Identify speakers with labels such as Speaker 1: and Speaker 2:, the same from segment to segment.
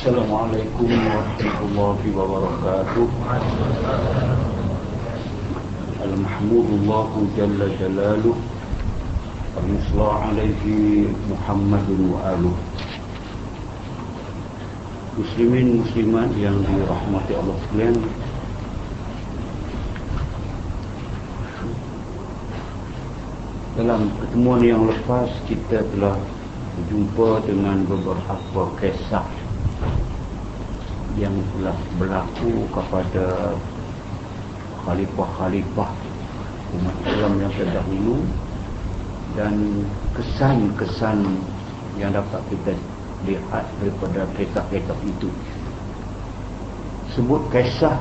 Speaker 1: Assalamualaikum warahmatullahi wabarakatuh. Al-Mahmudullahu Jalla Jalaluh. Al-Musla' alaihi Muhammadun wa aluh. Muslimin muslimat yang dirahmati Allah sekalian. Dalam pertemuan yang lepas kita telah berjumpa dengan beberapa kisah yang telah berlaku kepada khalifah-khalifah umat Islam yang terdahulu dan kesan-kesan yang dapat kita lihat daripada kisah-kisah itu. Sebut kisah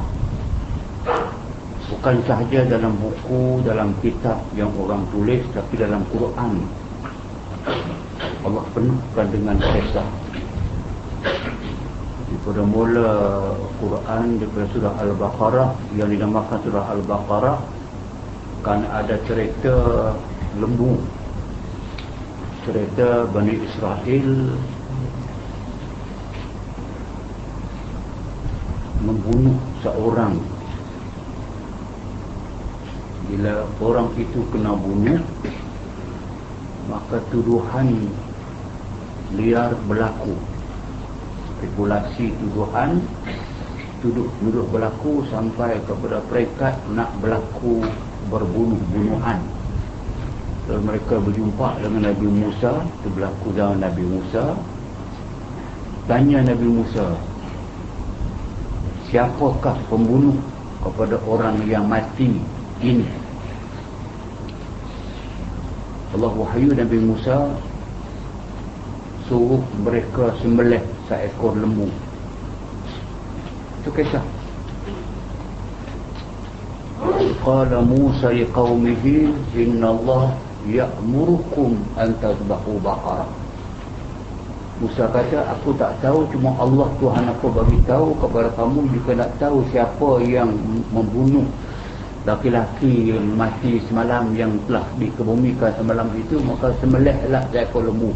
Speaker 1: bukan sahaja dalam buku, dalam kitab yang orang tulis tapi dalam Quran. Allah penuhkan dengan kisah daripada mula Quran daripada surah Al-Baqarah yang dinamakan surah Al-Baqarah kan ada cerita lembu. Cerita Bani Israel membunuh seorang. Bila orang itu kena bunuh maka tuduhan liar berlaku spekulasi tuduhan tuduh tuduh berlaku sampai kepada peringkat nak berlaku berbunuh-bunuhan. Lalu mereka berjumpa dengan Nabi Musa itu berlaku zaman Nabi Musa. Tanya Nabi Musa siapakah pembunuh kepada orang yang mati ini? Allah wahyu Nabi Musa suruh mereka sembelih seekor lembu. Itu kisah. Qala Musa liqaumihi inna Allah ya'murukum an tadbahu Musa kata aku tak tahu cuma Allah Tuhan aku bagi tahu kepada kamu. Jika nak tahu siapa yang membunuh laki-laki mati semalam yang telah dikebumikan semalam itu maka sembelihlah seekor lembu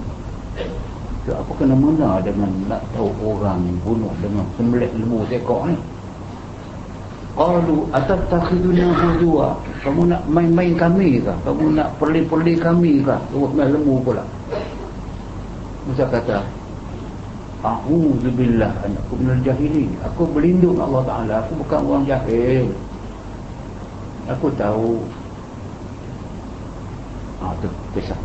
Speaker 1: so, apa kena mena dengan nak tahu orang bunuh dengan sembelih lembu seekor ni qalu atattakhiduna huzwa kamu nak main-main kami ke? Kamu nak perli-perli kami ke? Buat lembu pula. Musa kata A'udzubillah aku minal jahilin. Aku berlindung Allah Taala. Aku bukan orang jahil. Aku tahu. Ah tu kisah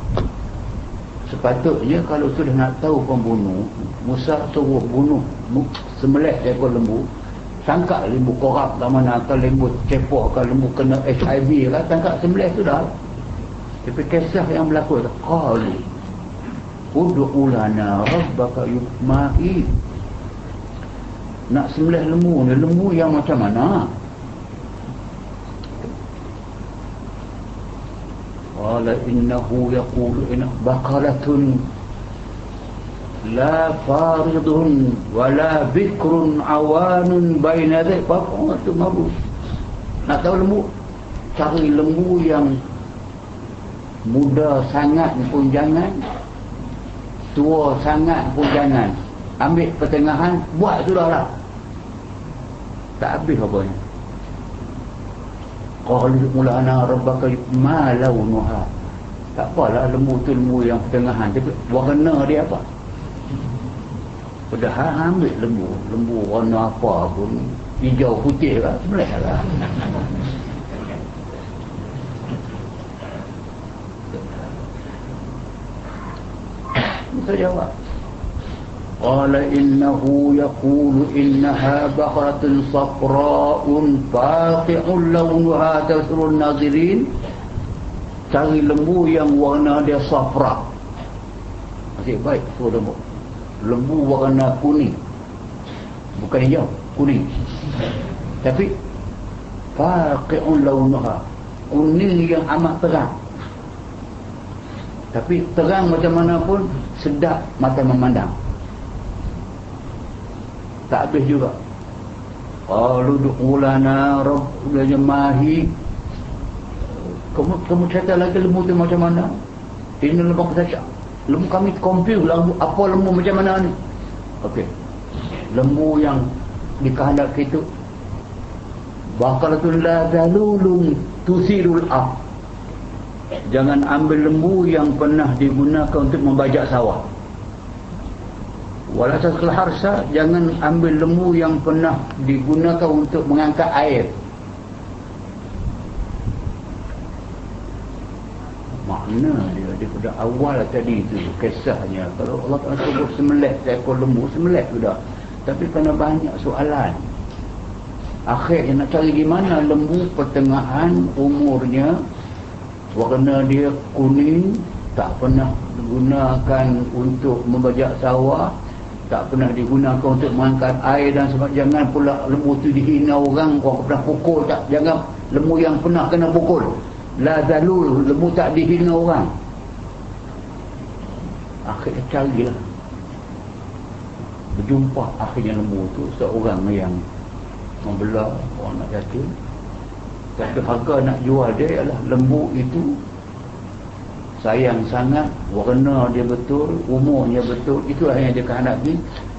Speaker 1: sepatutnya kalau sudah nak tahu pembunuh Musa suruh bunuh semelih ekor lembu tangkap lembu korak ke mana ke lembu cepok ke lembu kena HIV ke tangkap semelih sudah tapi kisah yang berlaku qalu ud'u lana rabbaka yukma'i nak semelih lembu ni lembu yang macam mana قال إنه يقول إن بقرة لا فارض ولا بكر عوان بين ذلك apa tu mabu nak tahu lembu cari lembu yang muda sangat pun jangan tua sangat pun jangan ambil pertengahan buat sudahlah tak habis apa ni qalu mulana rabbaka ma launuha. Tak apalah lembu tu lembu yang pertengahan. Tapi warna dia apa? Padahal ambil lembu. Lembu warna apa pun. Hijau putih lah. Sebenarnya lah. Musa jawab قال إنه يقول إنها بقرة صفراء فاقع لونها تسر الناظرين cari lembu yang warna dia safra masih baik tu lembu lembu warna kuning bukan hijau kuning tapi faqi'un launuha kuning yang amat terang tapi terang macam mana pun sedap mata memandang tak habis juga. Qalu du'ulana rabbul jamahi kamu kamu cerita lagi lembu tu macam mana? Ini lembu saja lembu kami confuse lembu apa lembu macam mana ni? Okey. Lembu yang dikehendaki itu baqaratun la dalulun tusirul ab. Jangan ambil lembu yang pernah digunakan untuk membajak sawah walatas harsa jangan ambil lembu yang pernah digunakan untuk mengangkat air. Makna dia daripada awal tadi itu kisahnya. Kalau Allah Ta'ala suruh semelih seekor lembu semelih sudah. Tapi kena banyak soalan. Akhirnya nak cari gimana lembu pertengahan umurnya? Warna dia kuning tak pernah digunakan untuk membajak sawah tak pernah digunakan untuk mengangkat air dan sebab jangan pula lembu tu dihina orang. Orang pernah pukul tak? Jangan. Lembu yang pernah kena pukul. La zalul lembu tak dihina orang. Akhirnya carilah berjumpa akhirnya lembu tu seorang yang membelah orang nak jatuh. Tapi harga nak jual dia ialah lembu itu sayang sangat warna dia betul umurnya betul itulah yang dia kehendaki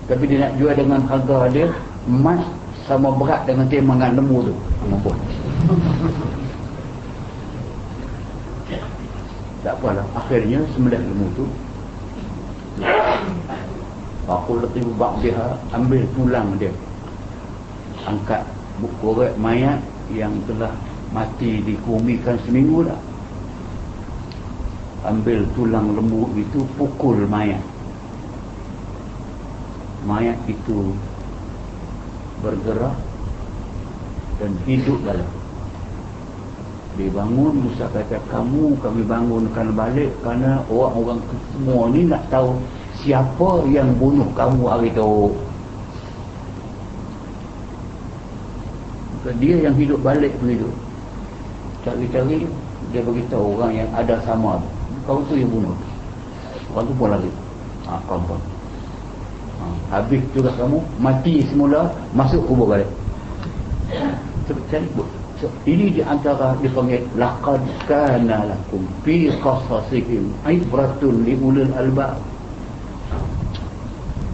Speaker 1: tapi dia nak jual dengan harga dia emas sama berat dengan timbangan lembu tu. Mampu tak apalah. Akhirnya sembilan ilmu tu. Aku letih bak dia ambil tulang dia. Angkat korek mayat yang telah mati dikumikan seminggu dah ambil tulang lembu itu pukul mayat. Mayat itu bergerak dan hidup dalam. Dia bangun Musa kata kamu kami bangunkan balik kerana orang-orang semua ni nak tahu siapa yang bunuh kamu hari tu. Dia yang hidup balik begitu cari-cari dia beritahu orang yang ada sama kau tu yang bunuh. Orang tu pun lagi ha, pun ha, habis juga kamu mati semula masuk kubur balik. Cari So, ini di antara dipanggil laqad kana lakum fi qasasihim ibratun li ulil albab.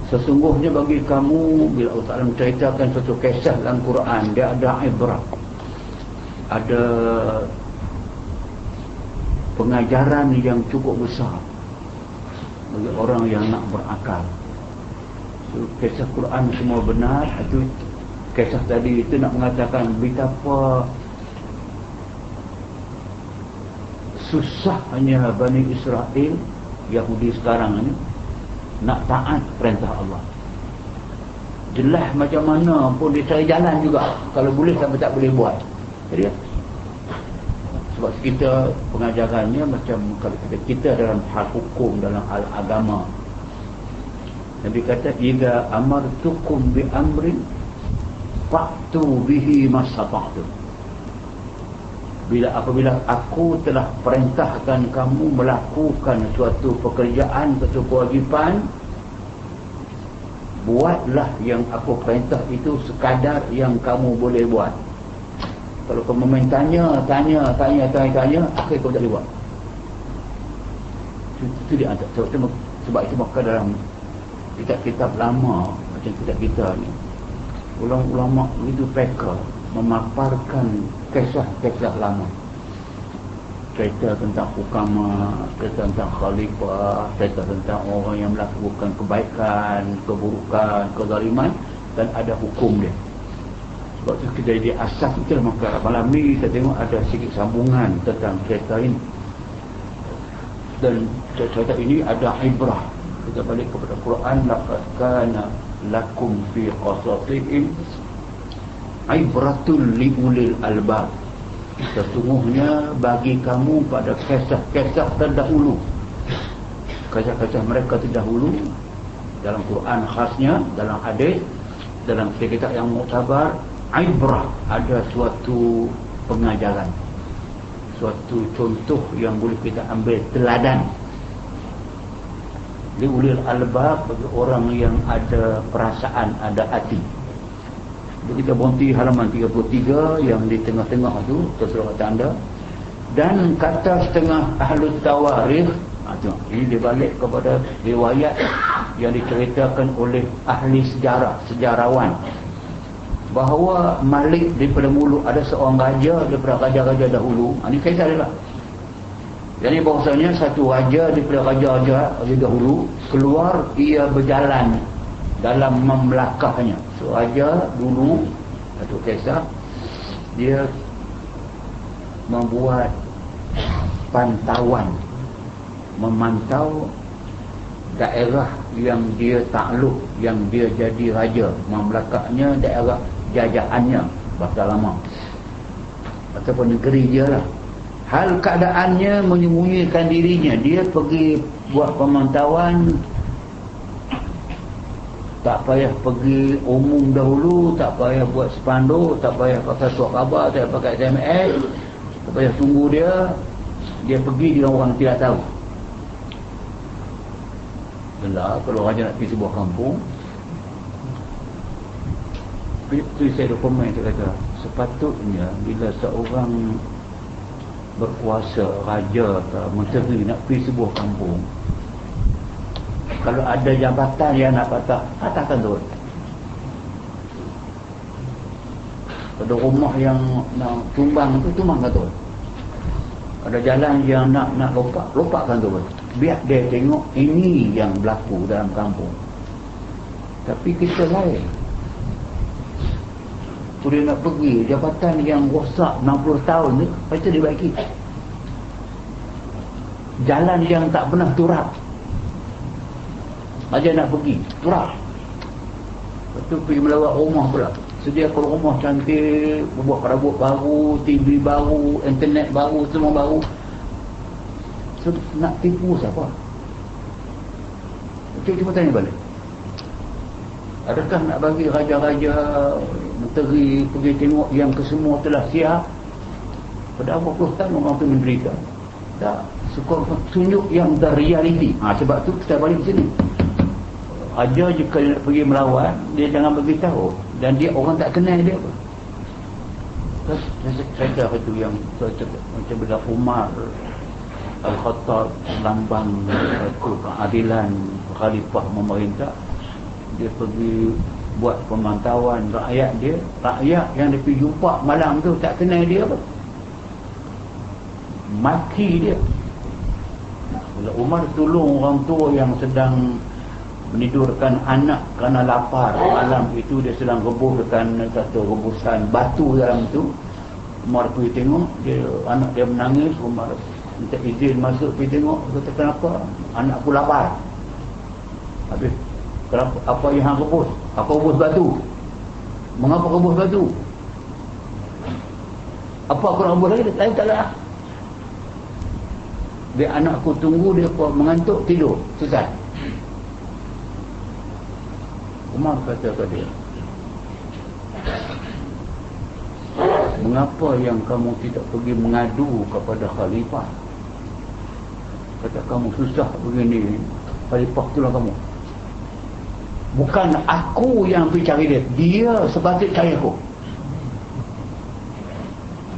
Speaker 1: Sesungguhnya bagi kamu bila Allah Taala menceritakan satu kisah dalam Quran dia ada ibrat. Ada pengajaran yang cukup besar bagi orang yang nak berakal. So, kisah Quran semua benar itu kisah tadi itu nak mengatakan betapa susahnya Bani Israel Yahudi sekarang ini nak taat perintah Allah jelas macam mana pun dia cari jalan juga kalau boleh sampai tak boleh buat jadi sebab kita pengajarannya macam kalau kita, kita dalam hal hukum dalam hal agama. Nabi kata jika amartukum bi amrin fa'tu bihi masafa'tu bila apabila aku telah perintahkan kamu melakukan suatu pekerjaan suatu kewajipan buatlah yang aku perintah itu sekadar yang kamu boleh buat kalau kamu main tanya tanya tanya tanya tanya akhir kau tak boleh buat. Itu, itu dia sebab itu, sebab itu maka dalam kitab-kitab lama macam kitab kita ni ulama-ulama begitu peka memaparkan kisah-kisah lama. Cerita tentang hukama cerita tentang khalifah cerita tentang orang yang melakukan kebaikan keburukan, kezaliman dan ada hukum dia itu kita di asas itu maka malam ni kita tengok ada sikit sambungan tentang cerita ini. Dan cerita ini ada ibrah. Kita balik kepada Quran laqad kana lakum fi qasasihim ibratul li ulil albab. Sesungguhnya bagi kamu pada kisah-kisah terdahulu. Kisah-kisah mereka terdahulu dalam Quran khasnya dalam hadis dalam kitab yang muktabar ibrah ada suatu pengajaran. Suatu contoh yang boleh kita ambil teladan. Li ulil albab bagi orang yang ada perasaan ada hati. Kita berhenti halaman 33 yang di tengah-tengah tu terserah kata anda. Dan kata setengah ahlu tawarikh ha, ini dia balik kepada riwayat yang diceritakan oleh ahli sejarah sejarawan bahawa Malik daripada mulut ada seorang raja daripada raja-raja dahulu. Ini kisah dia lah. Jadi bahasanya satu raja daripada raja-raja dahulu keluar ia berjalan dalam memlakahnya so raja dulu satu kisah dia membuat pantauan memantau daerah yang dia takluk yang dia jadi raja. Memlakaknya daerah jajaannya bahasa lama? Ataupun negeri dia lah hal keadaannya menyembunyikan dirinya. Dia pergi buat pemantauan. Tak payah pergi umum dahulu tak payah buat spanduk tak payah pakai surat khabar tak payah pakai SMS tak payah tunggu dia. Dia pergi dengan orang tidak tahu. Belah, kalau raja nak pergi sebuah kampung itu saya komen dia kata sepatutnya bila seorang berkuasa raja atau menteri nak pergi sebuah kampung kalau ada jabatan yang nak patah patahkan tu ada rumah yang nak tumbang tu tumbangkan tu ada jalan yang nak nak lopak lopakkan tu biar dia tengok ini yang berlaku dalam kampung. Tapi kita lain boleh nak pergi. Jabatan yang rosak 60 tahun ni pasti dibaiki jalan yang tak pernah turap. Aja nak pergi turap. Lepas tu pergi melawat rumah pula. Sediakan rumah cantik buat perabot baru TV baru internet baru semua baru. So, nak tipu siapa? Cuma tanya balik. Adakah nak bagi raja-raja menteri pergi tengok yang kesemua telah siap. Pada apa puluh tahun orang tu menderita. Tak suka tunjuk yang the reality ha, sebab tu kita balik sini. Raja jika nak pergi melawan dia jangan beritahu. Dan dia orang tak kenal dia apa saya kata itu yang macam bila Umar Al-Khattab lambang keadilan khalifah memerintah. Dia pergi buat pemantauan rakyat dia rakyat yang dia pergi jumpa malam tu tak kenal dia apa. Maki dia. Bila Umar tolong orang tua yang sedang menidurkan anak kerana lapar malam itu dia sedang rebuskan satu rebusan batu dalam tu Umar pergi tengok dia, anak dia menangis Umar minta izin masuk pergi tengok kata kenapa? Anakku lapar. Habis Kenapa? Apa yang hang rebus? Apa rebus batu? Mengapa rebus batu? Apa aku nak rebus lagi? Lain tak lah. Dia anakku tunggu dia mengantuk tidur. Selesai. Umar kata ke dia. Mengapa yang kamu tidak pergi mengadu kepada khalifah? Kata kamu susah begini. Khalifah itulah kamu bukan aku yang pergi cari dia. Dia sepatut cari aku.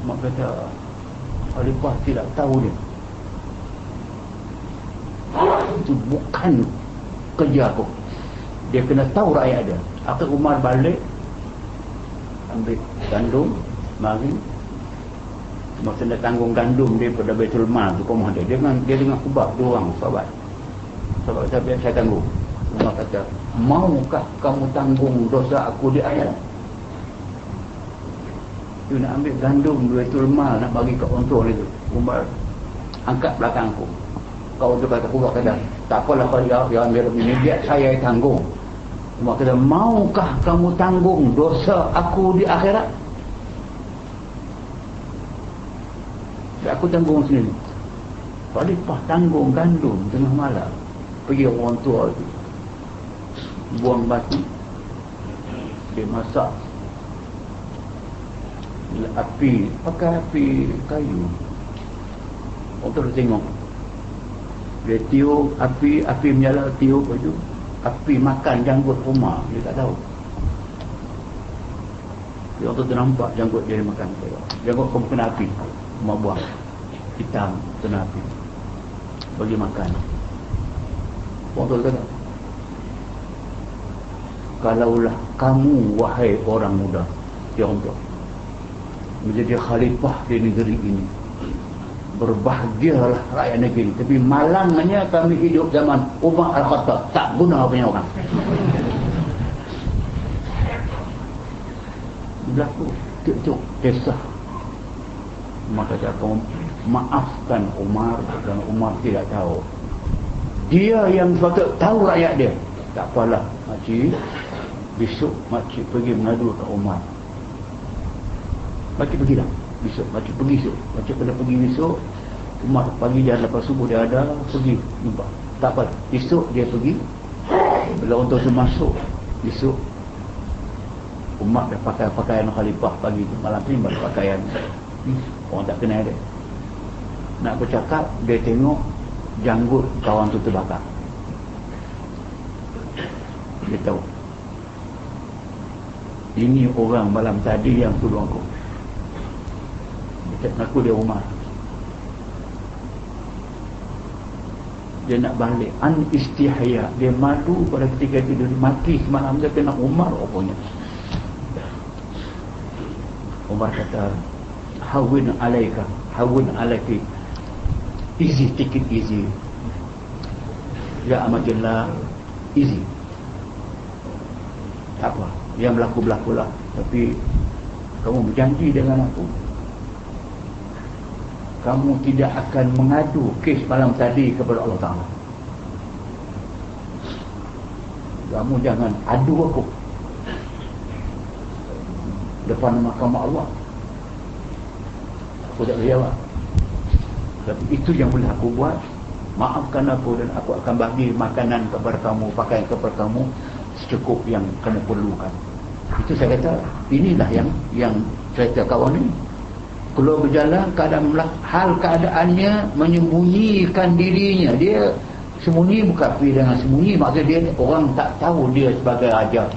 Speaker 1: Mak kata Khalifah tidak tahu dia. Itu bukan kerja aku. Dia kena tahu rakyat dia. Akhir Umar balik ambil gandum mari. Masa dia tanggung gandum daripada Betul Mal tu rumah dia. Dia dengan, dia dengan kubab dua orang sahabat. Sahabat saya, saya tanggung Umar kata maukah kamu tanggung dosa aku di akhirat? You nak ambil gandum duitul mal nak bagi kat untung itu Umar angkat belakang aku. Kau tu kata aku kata tak apalah kau ya, ya ambil ini biar saya tanggung. Umar kata maukah kamu tanggung dosa aku di akhirat? Biar aku tanggung sendiri. Khalifah tanggung gandum tengah malam pergi orang tua itu buang batu dia masak api pakai api kayu. Orang tu tengok. Dia tiup api api menyala tiup baju api makan janggut rumah dia tak tahu. Dia orang tu nampak janggut dia makan. Janggut kau kena api. Rumah buah hitam kena api. Bagi makan. Orang tu kata kalaulah kamu wahai orang muda Allah menjadi khalifah di negeri ini berbahagialah rakyat negeri tapi malangnya kami hidup zaman Umar Al-Khattab tak guna punya orang. Berlaku itu kisah. Maka cakap maafkan Umar dan Umar tidak tahu. Dia yang patut tahu rakyat dia. Tak apalah makcik besok makcik pergi mengadu ke Umar makcik pergi lah besok. Makcik pergi besok makcik kena pergi besok. Umar pagi dia lepas subuh dia ada pergi. Jumpa. Tak apa. Besok dia pergi. Bila untuk tu masuk besok Umar dah pakai pakaian khalifah pagi tu. Malam ni baru pakaian. Orang tak kenal dia. Nak bercakap dia tengok janggut kawan tu terbakar. Dia tahu ini orang malam tadi yang tolong aku. Dia aku dia Umar dia nak balik. An istihya. Dia malu pada ketika tidur mati semalam dia kena Umar rupanya. Umar kata hawin alaika. Hawin alaiki. Easy take it easy. Ya amatillah easy. Tak apa yang berlaku-berlaku lah. Tapi kamu berjanji dengan aku. Kamu tidak akan mengadu kes malam tadi kepada Allah Ta'ala. Kamu jangan adu aku. Depan mahkamah Allah. Aku tak boleh jawab. Tapi itu yang boleh aku buat. Maafkan aku dan aku akan bagi makanan kepada kamu pakaian kepada kamu secukup yang kamu perlukan itu saya kata inilah yang yang cerita kawan ini kalau berjalan keadaan hal keadaannya menyembunyikan dirinya. Dia sembunyi bukan pergi dengan sembunyi. Maksud dia orang tak tahu dia sebagai raja.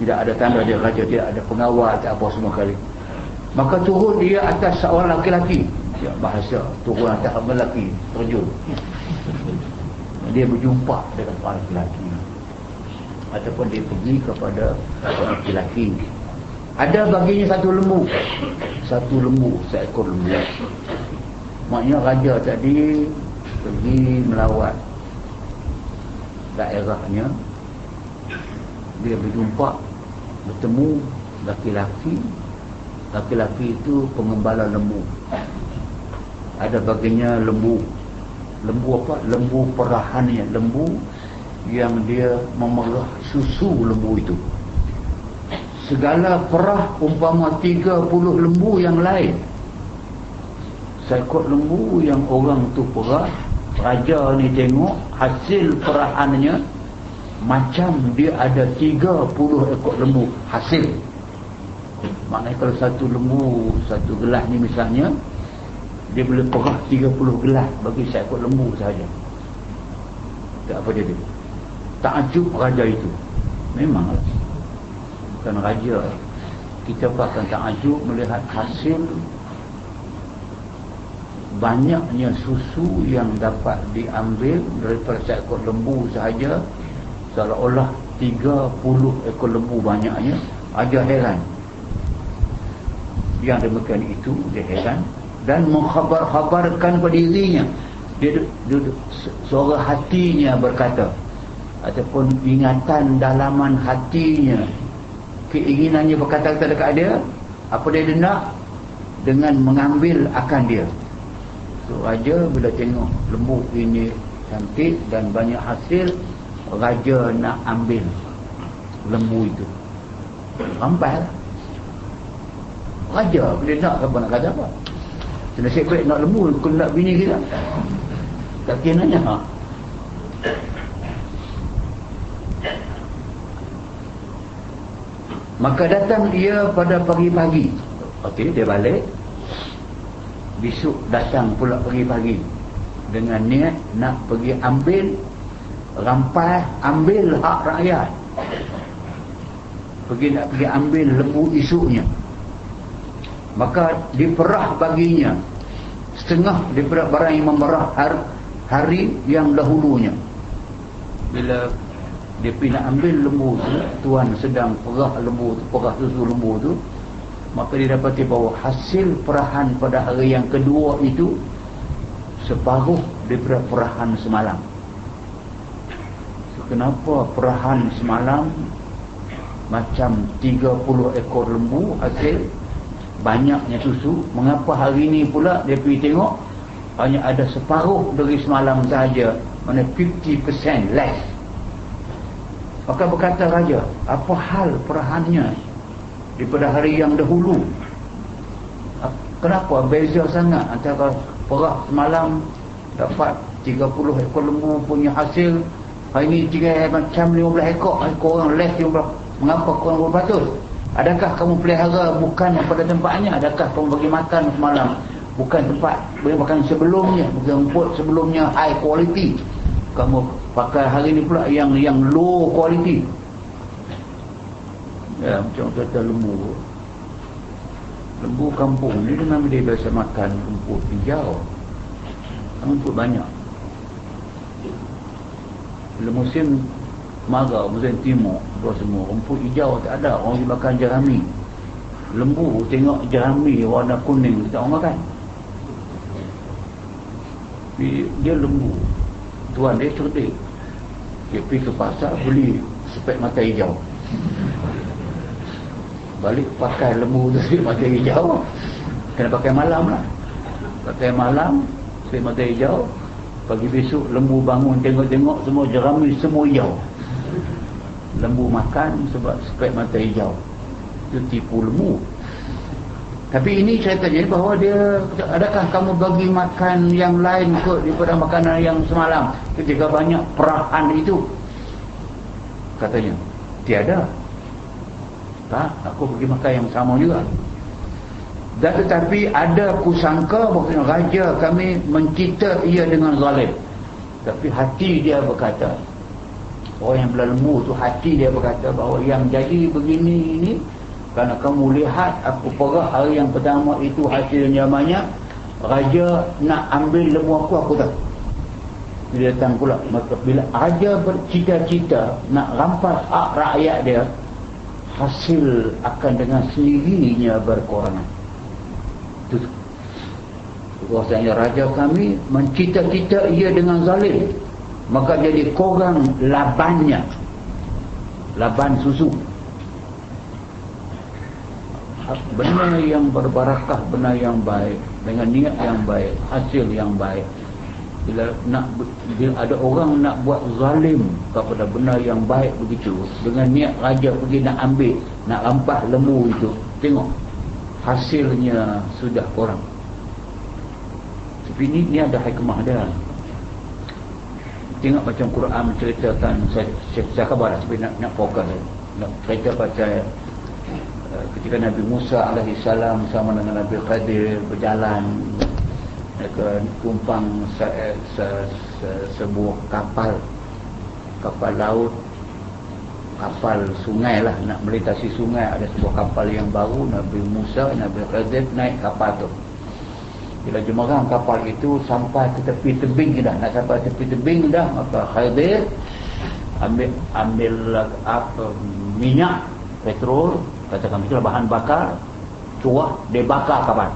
Speaker 1: Tidak ada tanda dia raja tidak ada pengawal tak apa semua kali. Maka turun dia atas seorang laki-laki ya, bahasa turun atas lelaki terjun. Dia berjumpa dengan seorang laki-laki ataupun dia pergi kepada lelaki. Ada baginya satu lembu. Satu lembu seekor lembu. Maknanya raja tadi pergi melawat daerahnya. Dia berjumpa bertemu laki-laki laki-laki itu pengembala lembu. Ada baginya lembu. Lembu apa? Lembu perahannya lembu yang dia memerah susu lembu itu. Segala perah umpama 30 lembu yang lain. Seekor lembu yang orang tu perah raja ni tengok hasil perahannya macam dia ada 30 ekor lembu hasil. Maknanya kalau satu lembu satu gelas ni misalnya dia boleh perah 30 gelas bagi seekor lembu sahaja. Tak apa jadi takjub raja itu. Memanglah bukan raja. Kita akan takjub melihat hasil banyaknya susu yang dapat diambil daripada seekor lembu sahaja. Seolah-olah 30 ekor lembu banyaknya. Ada heran. Yang demikian itu dia heran. Dan mengkhabar-khabarkan pada dirinya. Dia, dia, dia suara hatinya berkata ataupun ingatan dalaman hatinya. Keinginannya berkata dekat dia apa dia nak dengan mengambil akan dia. So raja bila tengok lembu ini cantik dan banyak hasil raja nak ambil lembu itu. Rampai lah. Raja bila nak apa nak kata apa? Nasib baik nak lembu kena nak bini kita. Tak kira nanya ha? Maka datang dia pada pagi-pagi. Okey dia balik. Besok datang pula pagi-pagi. Dengan niat nak pergi ambil rampai ambil hak rakyat. Pergi nak pergi ambil lembu isuknya maka diperah baginya. Setengah daripada barang yang memerah hari, hari yang dahulunya. Bila dia pergi nak ambil lembu tu tuan sedang perah lembu tu perah susu lembu tu maka dia dapati bahawa hasil perahan pada hari yang kedua itu separuh daripada perahan semalam. So, kenapa perahan semalam macam 30 ekor lembu hasil banyaknya susu mengapa hari ini pula dia pergi tengok hanya ada separuh dari semalam sahaja mana 50% less Maka berkata raja, apa hal perahannya daripada hari yang dahulu? Kenapa beza sangat antara perah semalam dapat 30 ekor lembu punya hasil hari ini tiga macam 15 ekor ekor orang less 15 mengapa korang berbatus adakah kamu pelihara bukan pada tempatnya? Adakah kamu bagi makan semalam? Bukan tempat bagi makan sebelumnya bukan rumput sebelumnya high quality. Kamu pakai hari ni pula yang yang low quality. Ya macam kata lembu. Lembu kampung ni memang dia biasa makan rumput hijau. Rumput banyak. Bila musim marah musim timur dua semua rumput hijau tak ada. Orang dia makan jerami. Lembu tengok jerami warna kuning tak orang makan. Dia lembu tuan dia cerdik. Dia pergi ke pasar beli spek mata hijau. Balik pakai lembu spek mata hijau. Kena pakai malam lah. Pakai malam spek mata hijau. Pagi besok lembu bangun tengok-tengok semua jerami semua hijau. Lembu makan sebab spek mata hijau. Itu tipu lembu tapi ini saya tanya bahawa dia adakah kamu bagi makan yang lain kot daripada makanan yang semalam ketika banyak perahan itu? Katanya, tiada. Tak, aku bagi makan yang sama juga. Dan tetapi ada kusangka bahawa raja kami mencita ia dengan zalim. Tapi hati dia berkata, orang yang belalemu tu hati dia berkata bahawa yang jadi begini ini kerana kamu lihat aku perah hari yang pertama itu hasilnya banyak. Raja nak ambil lembu aku aku tak. Dia datang pula. Maka bila raja bercita-cita nak rampas hak rakyat dia hasil akan dengan sendirinya berkurangan itu bahasanya raja kami mencita-cita ia dengan zalim. Maka jadi korang labannya. Laban susu benar yang berbarakah benar yang baik dengan niat yang baik hasil yang baik. Bila nak bila ada orang nak buat zalim kepada benar yang baik begitu dengan niat raja pergi nak ambil nak rampas lembu itu tengok hasilnya sudah kurang tapi ini, ini ada hikmah dia. Tengok macam Quran menceritakan saya, saya, saya khabar tapi nak, nak fokus. Nak cerita pasal ketika Nabi Musa alaihi salam sama dengan Nabi Khadir berjalan mereka tumpang se, se, se, sebuah kapal kapal laut kapal sungai lah nak melintasi sungai. Ada sebuah kapal yang baru Nabi Musa Nabi Khadir naik kapal tu. Bila jemerang kapal itu sampai ke tepi tebing dah. Nak sampai tepi tebing dah maka Khadir ambil ambil apa minyak petrol katakan itulah bahan bakar cuah dia bakar kapal.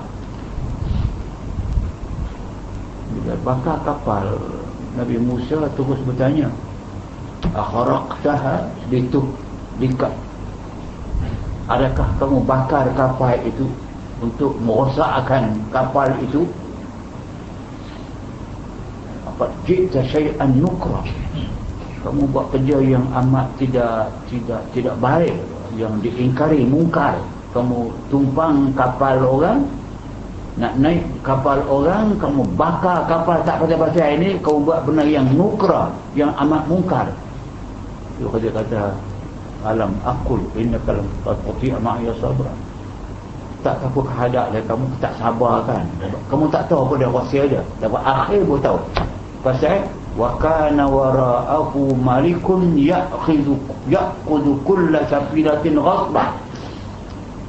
Speaker 1: Bila bakar kapal Nabi Musa terus bertanya akharaqtaha dituk dikat adakah kamu bakar kapal itu untuk merosakkan kapal itu? Apa jita syai'an nukra kamu buat kerja yang amat tidak tidak tidak baik yang diingkari mungkar. Kamu tumpang kapal orang nak naik kapal orang kamu bakar kapal tak pasal-pasal ini kamu buat benda yang nukra yang amat mungkar. Dia kata kata alam akul inna kalam tati ma'ya sabra. Tak aku kehadap dia kamu tak sabar kan kamu tak tahu apa dia rahsia dia dapat akhir pun tahu. Pasal wa kana wara'ahu malikun ya'khudhu ya'khudhu kull safinatin ghasba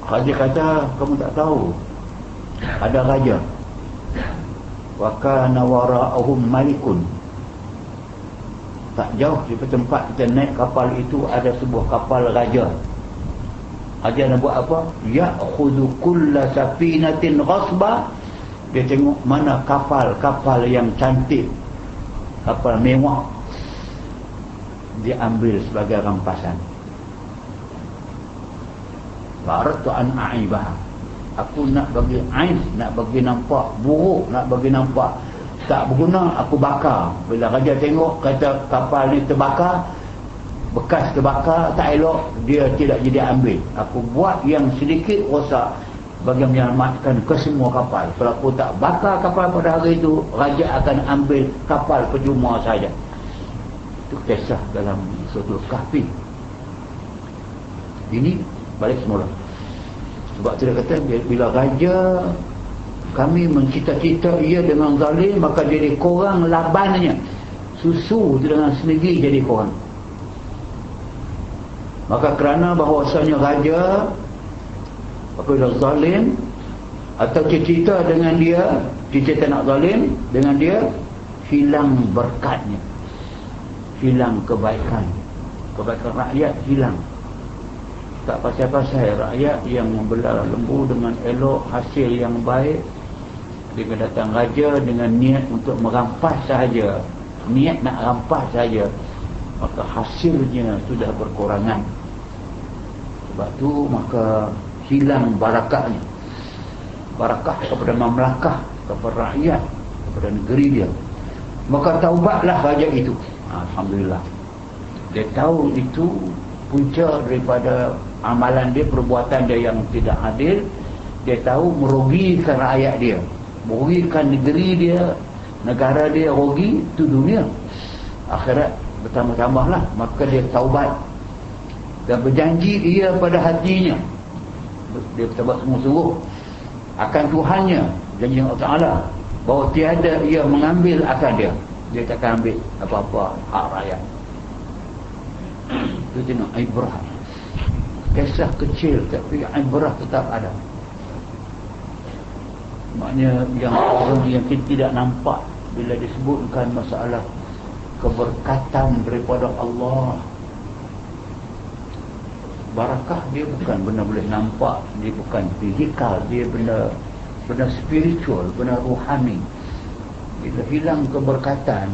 Speaker 1: Raja kata kamu tak tahu? Ada raja. Wa kana wara'ahum malikun. Tak jauh di tempat kita naik kapal itu ada sebuah kapal raja. Raja nak buat apa? Ya'khudhu kulla safinatin ghasba dia tengok mana kapal-kapal yang cantik kapal mewah. Dia ambil sebagai rampasan. Baratu an aibah. Aku nak bagi aib nak bagi nampak buruk nak bagi nampak tak berguna aku bakar. Bila raja tengok kata kapal ni terbakar bekas terbakar tak elok dia tidak jadi ambil. Aku buat yang sedikit rosak bagi menyelamatkan ke semua kapal. Kalau aku tak bakar kapal pada hari itu raja akan ambil kapal percuma saja. Itu kisah dalam suatu kahfi. Ini balik semula. Sebab dia kata bila raja kami mencita-cita ia dengan zalim maka jadi korang labannya. Susu dengan sendiri jadi korang. Maka kerana bahawasanya raja apabila zalim? Atau cita-cita dengan dia cita-cita nak zalim dengan dia hilang berkatnya. Hilang kebaikan. Kebaikan rakyat hilang. Tak pasal-pasal rakyat yang membelah lembu dengan elok hasil yang baik dia datang raja dengan niat untuk merampas sahaja. Niat nak rampas sahaja. Maka hasilnya sudah berkurangan. Sebab tu maka hilang barakahnya. Barakah kepada mamlakah kepada rakyat kepada negeri dia. Maka taubatlah raja itu. Alhamdulillah. Dia tahu itu punca daripada amalan dia perbuatan dia yang tidak adil. Dia tahu merugikan rakyat dia. Merugikan negeri dia negara dia rugi itu dunia. Akhirat bertambah-tambah lah maka dia taubat. Dan berjanji ia pada hatinya dia bertaubat sungguh-sungguh. Akan Tuhannya janji Allah Ta'ala bahawa tiada ia mengambil akan dia. Dia takkan ambil apa-apa hak rakyat. Itu tengok ibrah. Kisah kecil tapi ibrah tetap ada. Maknanya yang orang yang kita tidak nampak bila disebutkan masalah keberkatan daripada Allah barakah dia bukan benda boleh nampak dia bukan fizikal dia benda benda spiritual benda rohani bila hilang keberkatan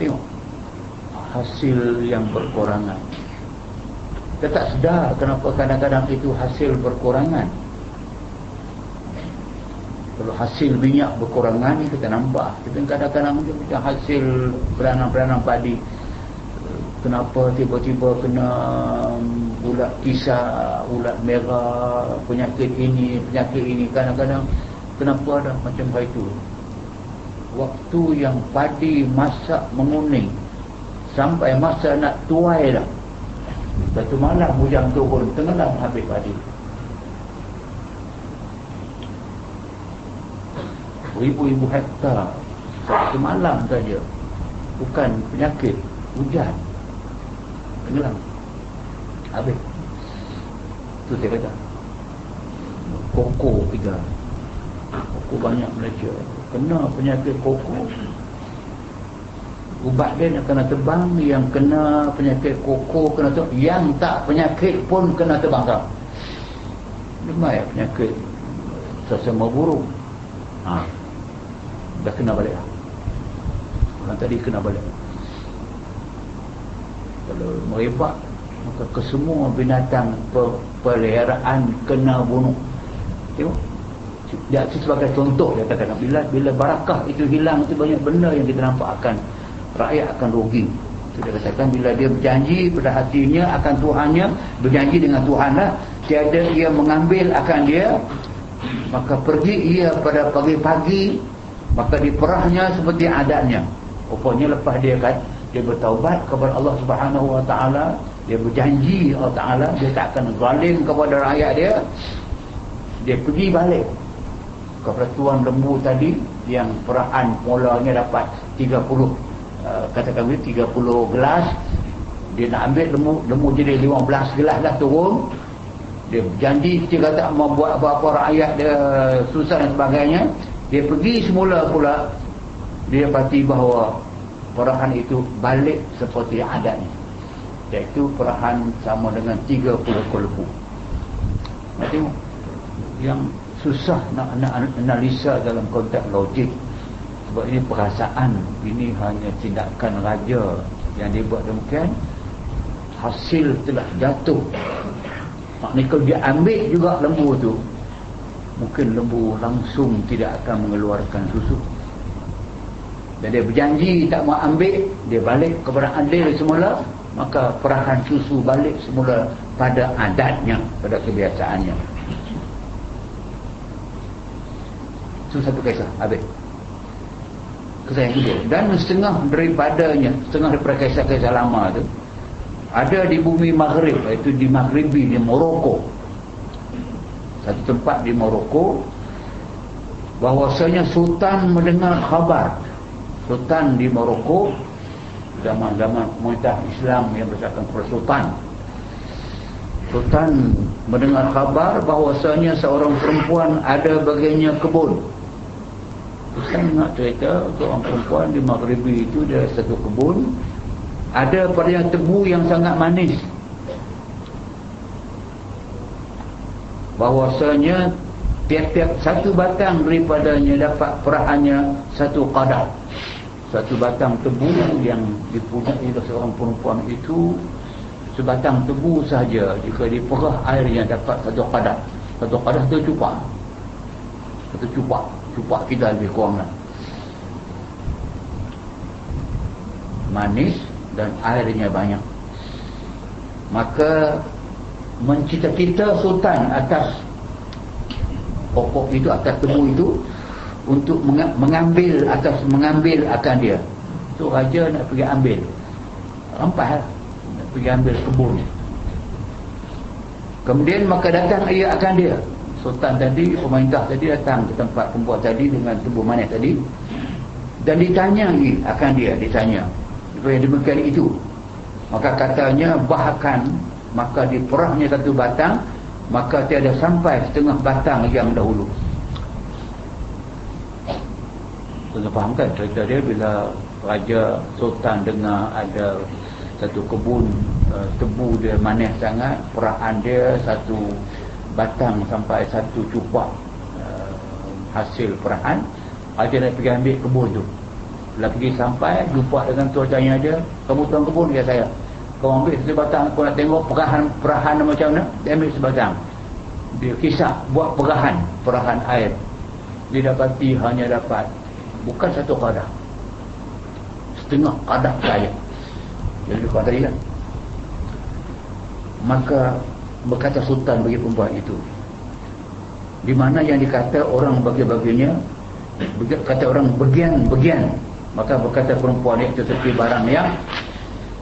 Speaker 1: tengok hasil yang berkurangan. Kita tak sedar kenapa kadang-kadang itu hasil berkurangan. Kalau hasil minyak berkurangan kita nampak. Kita kadang-kadang macam hasil beranang-beranang padi kenapa tiba-tiba kena um, ulat kisah ulat merah penyakit ini penyakit ini. Kadang-kadang kenapa ada macam itu? Waktu yang padi masak menguning sampai masa nak tuai dah. Satu malam hujan turun tenggelam habis padi. Ribu-ribu hektar. Satu malam saja. Bukan penyakit hujan tenggelam habis. Tu saya kata. Koko tiga. Koko banyak Malaysia. Kena penyakit koko. Ubat dia nak kena terbang yang kena penyakit koko kena terbang. Yang tak penyakit pun kena terbang tak? Lemah ya penyakit. Sesama burung. Ha. Dah kena balik lah. orang tadi kena balik kalau merebak maka kesemua binatang peliharaan kena bunuh. Tengok. Dia itu sebagai contoh dia katakan bila bila barakah itu hilang itu banyak benda yang kita nampak akan rakyat akan rugi. Itu dia katakan bila dia berjanji pada hatinya akan Tuhannya berjanji dengan Tuhan lah tiada ia mengambil akan dia maka pergi ia pada pagi-pagi maka diperahnya seperti adatnya. Rupanya lepas dia kan dia bertaubat kepada Allah Subhanahu Wa Taala dia berjanji Allah Taala dia tak akan zalim kepada rakyat dia dia pergi balik kepada tuan lembu tadi yang perahan mulanya dapat 30 uh, katakan begitu 30 gelas. Dia nak ambil lembu lembu jadi 15 gelas dah turun. Dia berjanji dia kata mau buat apa-apa rakyat dia susah dan sebagainya. Dia pergi semula pula dia pasti bahawa perahan itu balik seperti adatnya iaitu perahan sama dengan 30 kolbu. Tengok yang susah nak, nak analisa dalam konteks logik. Sebab ini perasaan ini hanya tindakan raja yang dibuat demikian. Hasil telah jatuh. Maknanya kalau dia ambil juga lembu tu mungkin lembu langsung tidak akan mengeluarkan susu dan dia berjanji tak mau ambil dia balik kepada adil semula maka perahan susu balik semula pada adatnya pada kebiasaannya. Itu satu kisah habis. Kisah yang kedua. Dan setengah daripadanya setengah daripada kisah-kisah lama tu ada di bumi Maghrib iaitu di Maghribi di Morocco. Satu tempat di Morocco bahwasanya sultan mendengar khabar sultan di Morocco zaman-zaman pemerintah Islam yang bersatu sultan. Sultan mendengar khabar bahwasanya seorang perempuan ada bagiannya kebun. Ustaz nak cerita seorang perempuan di Maghribi itu dia satu kebun. Ada pada tebu yang sangat manis. Bahwasanya tiap-tiap satu batang daripadanya dapat perahannya satu qadar satu batang tebu yang dipunyai oleh seorang perempuan itu sebatang tebu saja jika diperah airnya dapat satu qadar satu qadar itu cupak. Satu cupak. Cupak kita lebih kurang lah. manis dan airnya banyak. Maka mencita-cita sultan atas pokok itu atas tebu itu untuk mengambil atas mengambil akan dia. Tu raja nak pergi ambil. Rampas lah. nak pergi ambil kebun. Kemudian maka datang ia akan dia. Sultan tadi pemerintah tadi datang ke tempat pembuat tadi dengan tubuh manis tadi. Dan ditanya lagi akan dia ditanya. Supaya demikian itu. Maka katanya bahkan maka diperahnya satu batang maka tiada sampai setengah batang yang dahulu tuan faham kan cerita dia bila raja sultan dengar ada satu kebun uh, tebu dia manis sangat perahan dia satu batang sampai satu cupak uh, hasil perahan aja nak pergi ambil kebun tu. Bila pergi sampai jumpa dengan tuan-tuannya dia kamu tuan kebun dia saya. Kau ambil satu batang aku nak tengok perahan perahan macam mana? Dia ambil sebatang dia kisah buat perahan perahan air. Dia dapati hanya dapat bukan satu kadar setengah kadar saja jadi kau tadi kan maka berkata sultan bagi perempuan itu di mana yang dikata orang bagi-baginya kata orang bagian-bagian maka berkata perempuan itu seperti barang yang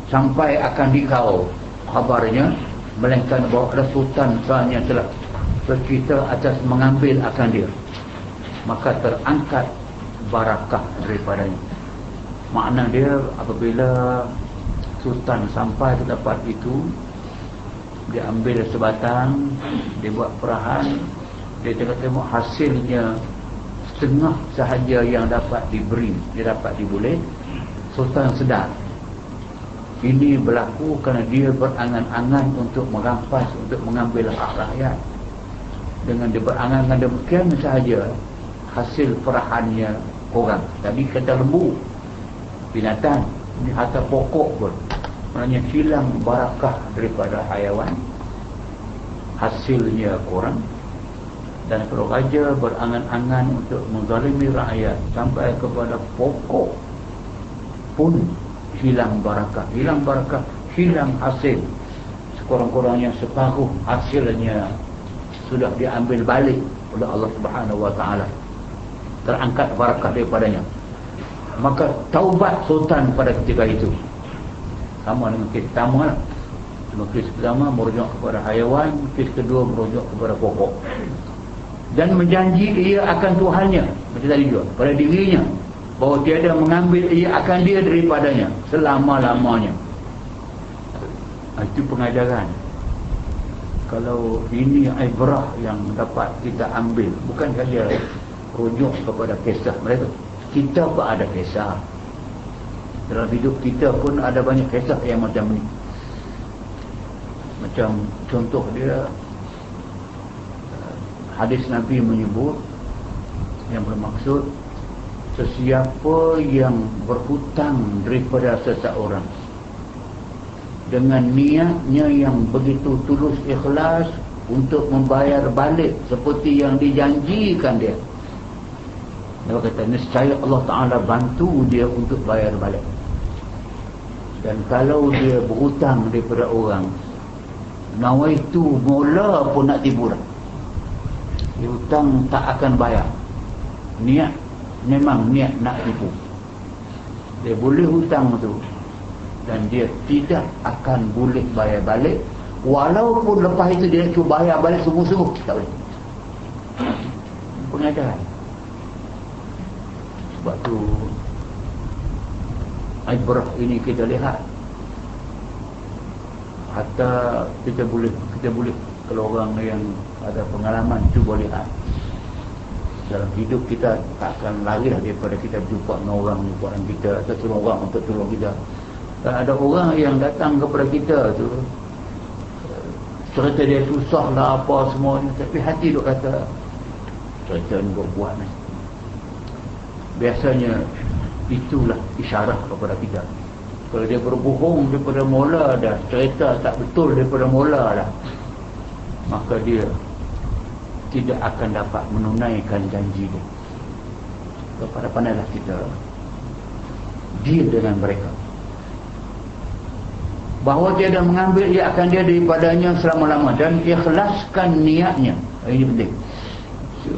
Speaker 1: sampai akan dikau kabarnya melainkan bahawa ada sultan soalnya telah bercerita atas mengambil akan dia. Maka terangkat barakah daripadanya. Makna dia apabila sultan sampai ke tempat itu dia ambil sebatang dia buat perahan dia tengok-tengok hasilnya setengah sahaja yang dapat diberi dia dapat diboleh sultan sedar. Ini berlaku kerana dia berangan-angan untuk merampas untuk mengambil hak rakyat. Dengan dia berangan-angan demikian sahaja hasil perahannya orang. Tadi kata lembu binatang ini harta pokok pun. Maknanya hilang barakah daripada hayawan hasilnya kurang dan kalau raja berangan-angan untuk menzalimi rakyat sampai kepada pokok pun hilang barakah. Hilang barakah hilang hasil. Sekurang-kurangnya separuh hasilnya sudah diambil balik oleh Allah Subhanahu wa taala terangkat barakah daripadanya. Maka taubat sultan pada ketika itu. Sama dengan kes pertama lah. Cuma kes pertama merujuk kepada hayawan kes kedua merujuk kepada pokok. Dan menjanji ia akan Tuhannya. Macam tadi juga pada dirinya. Bahawa tiada mengambil ia akan dia daripadanya. Selama-lamanya. Itu pengajaran. Kalau ini ibrah yang dapat kita ambil bukan saja rujuk kepada kisah mereka. Kita pun ada kisah. Dalam hidup kita pun ada banyak kisah yang macam ni. Macam contoh dia hadis Nabi menyebut yang bermaksud sesiapa yang berhutang daripada seseorang dengan niatnya yang begitu tulus ikhlas untuk membayar balik seperti yang dijanjikan dia dia kata nescaya Allah Ta'ala bantu dia untuk bayar balik. Dan kalau dia berhutang daripada orang nawaitu mula pun nak dah dia hutang tak akan bayar. Niat memang niat nak tipu. Dia boleh hutang tu dan dia tidak akan boleh bayar balik. Walaupun lepas itu dia cuba bayar balik sungguh-sungguh tak boleh. Pengajaran sebab tu ibrah ini kita lihat. Hatta kita boleh kita boleh kalau orang yang ada pengalaman cuba lihat. Dalam hidup kita tak akan lari daripada kita jumpa dengan orang dengan kita atau tolong orang untuk tolong kita. Dan ada orang yang datang kepada kita tu cerita dia susah lah apa semuanya tapi hati duk kata cerita ni buat buat ni biasanya itulah isyarat kepada kita. Kalau dia berbohong daripada mula dah cerita tak betul daripada mula dah maka dia tidak akan dapat menunaikan janji dia. Kepada pandailah kita deal dengan mereka. Bahawa dia dah mengambil ia akan dia daripadanya selama-lama dan ikhlaskan niatnya. Ini penting. so,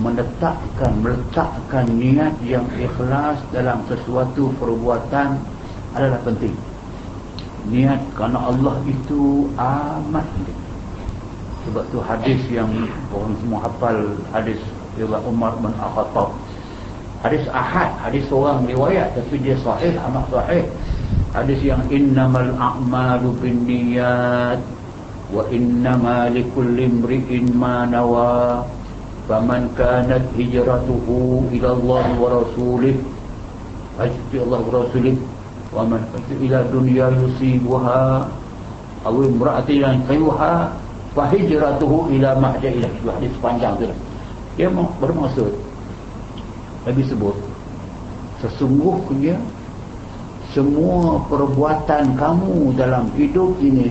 Speaker 1: menetapkan meletakkan niat yang ikhlas dalam sesuatu perbuatan adalah penting. Niat kerana Allah itu amat penting. Sebab tu hadis yang orang semua hafal hadis Ibn Umar bin Al-Khattab. Hadis ahad hadis orang riwayat tapi dia sahih amat sahih. Hadis yang innamal a'malu binniyat wa innama likulli imri'in ma Allah wa rasulih hajti Allah wa rasulih wa man ila dunya yusibuha aw imra'atin yankihuha fa hijratuhu ila ma ja'ilah hadis panjang tu dia bermaksud Nabi sebut sesungguhnya semua perbuatan kamu dalam hidup ini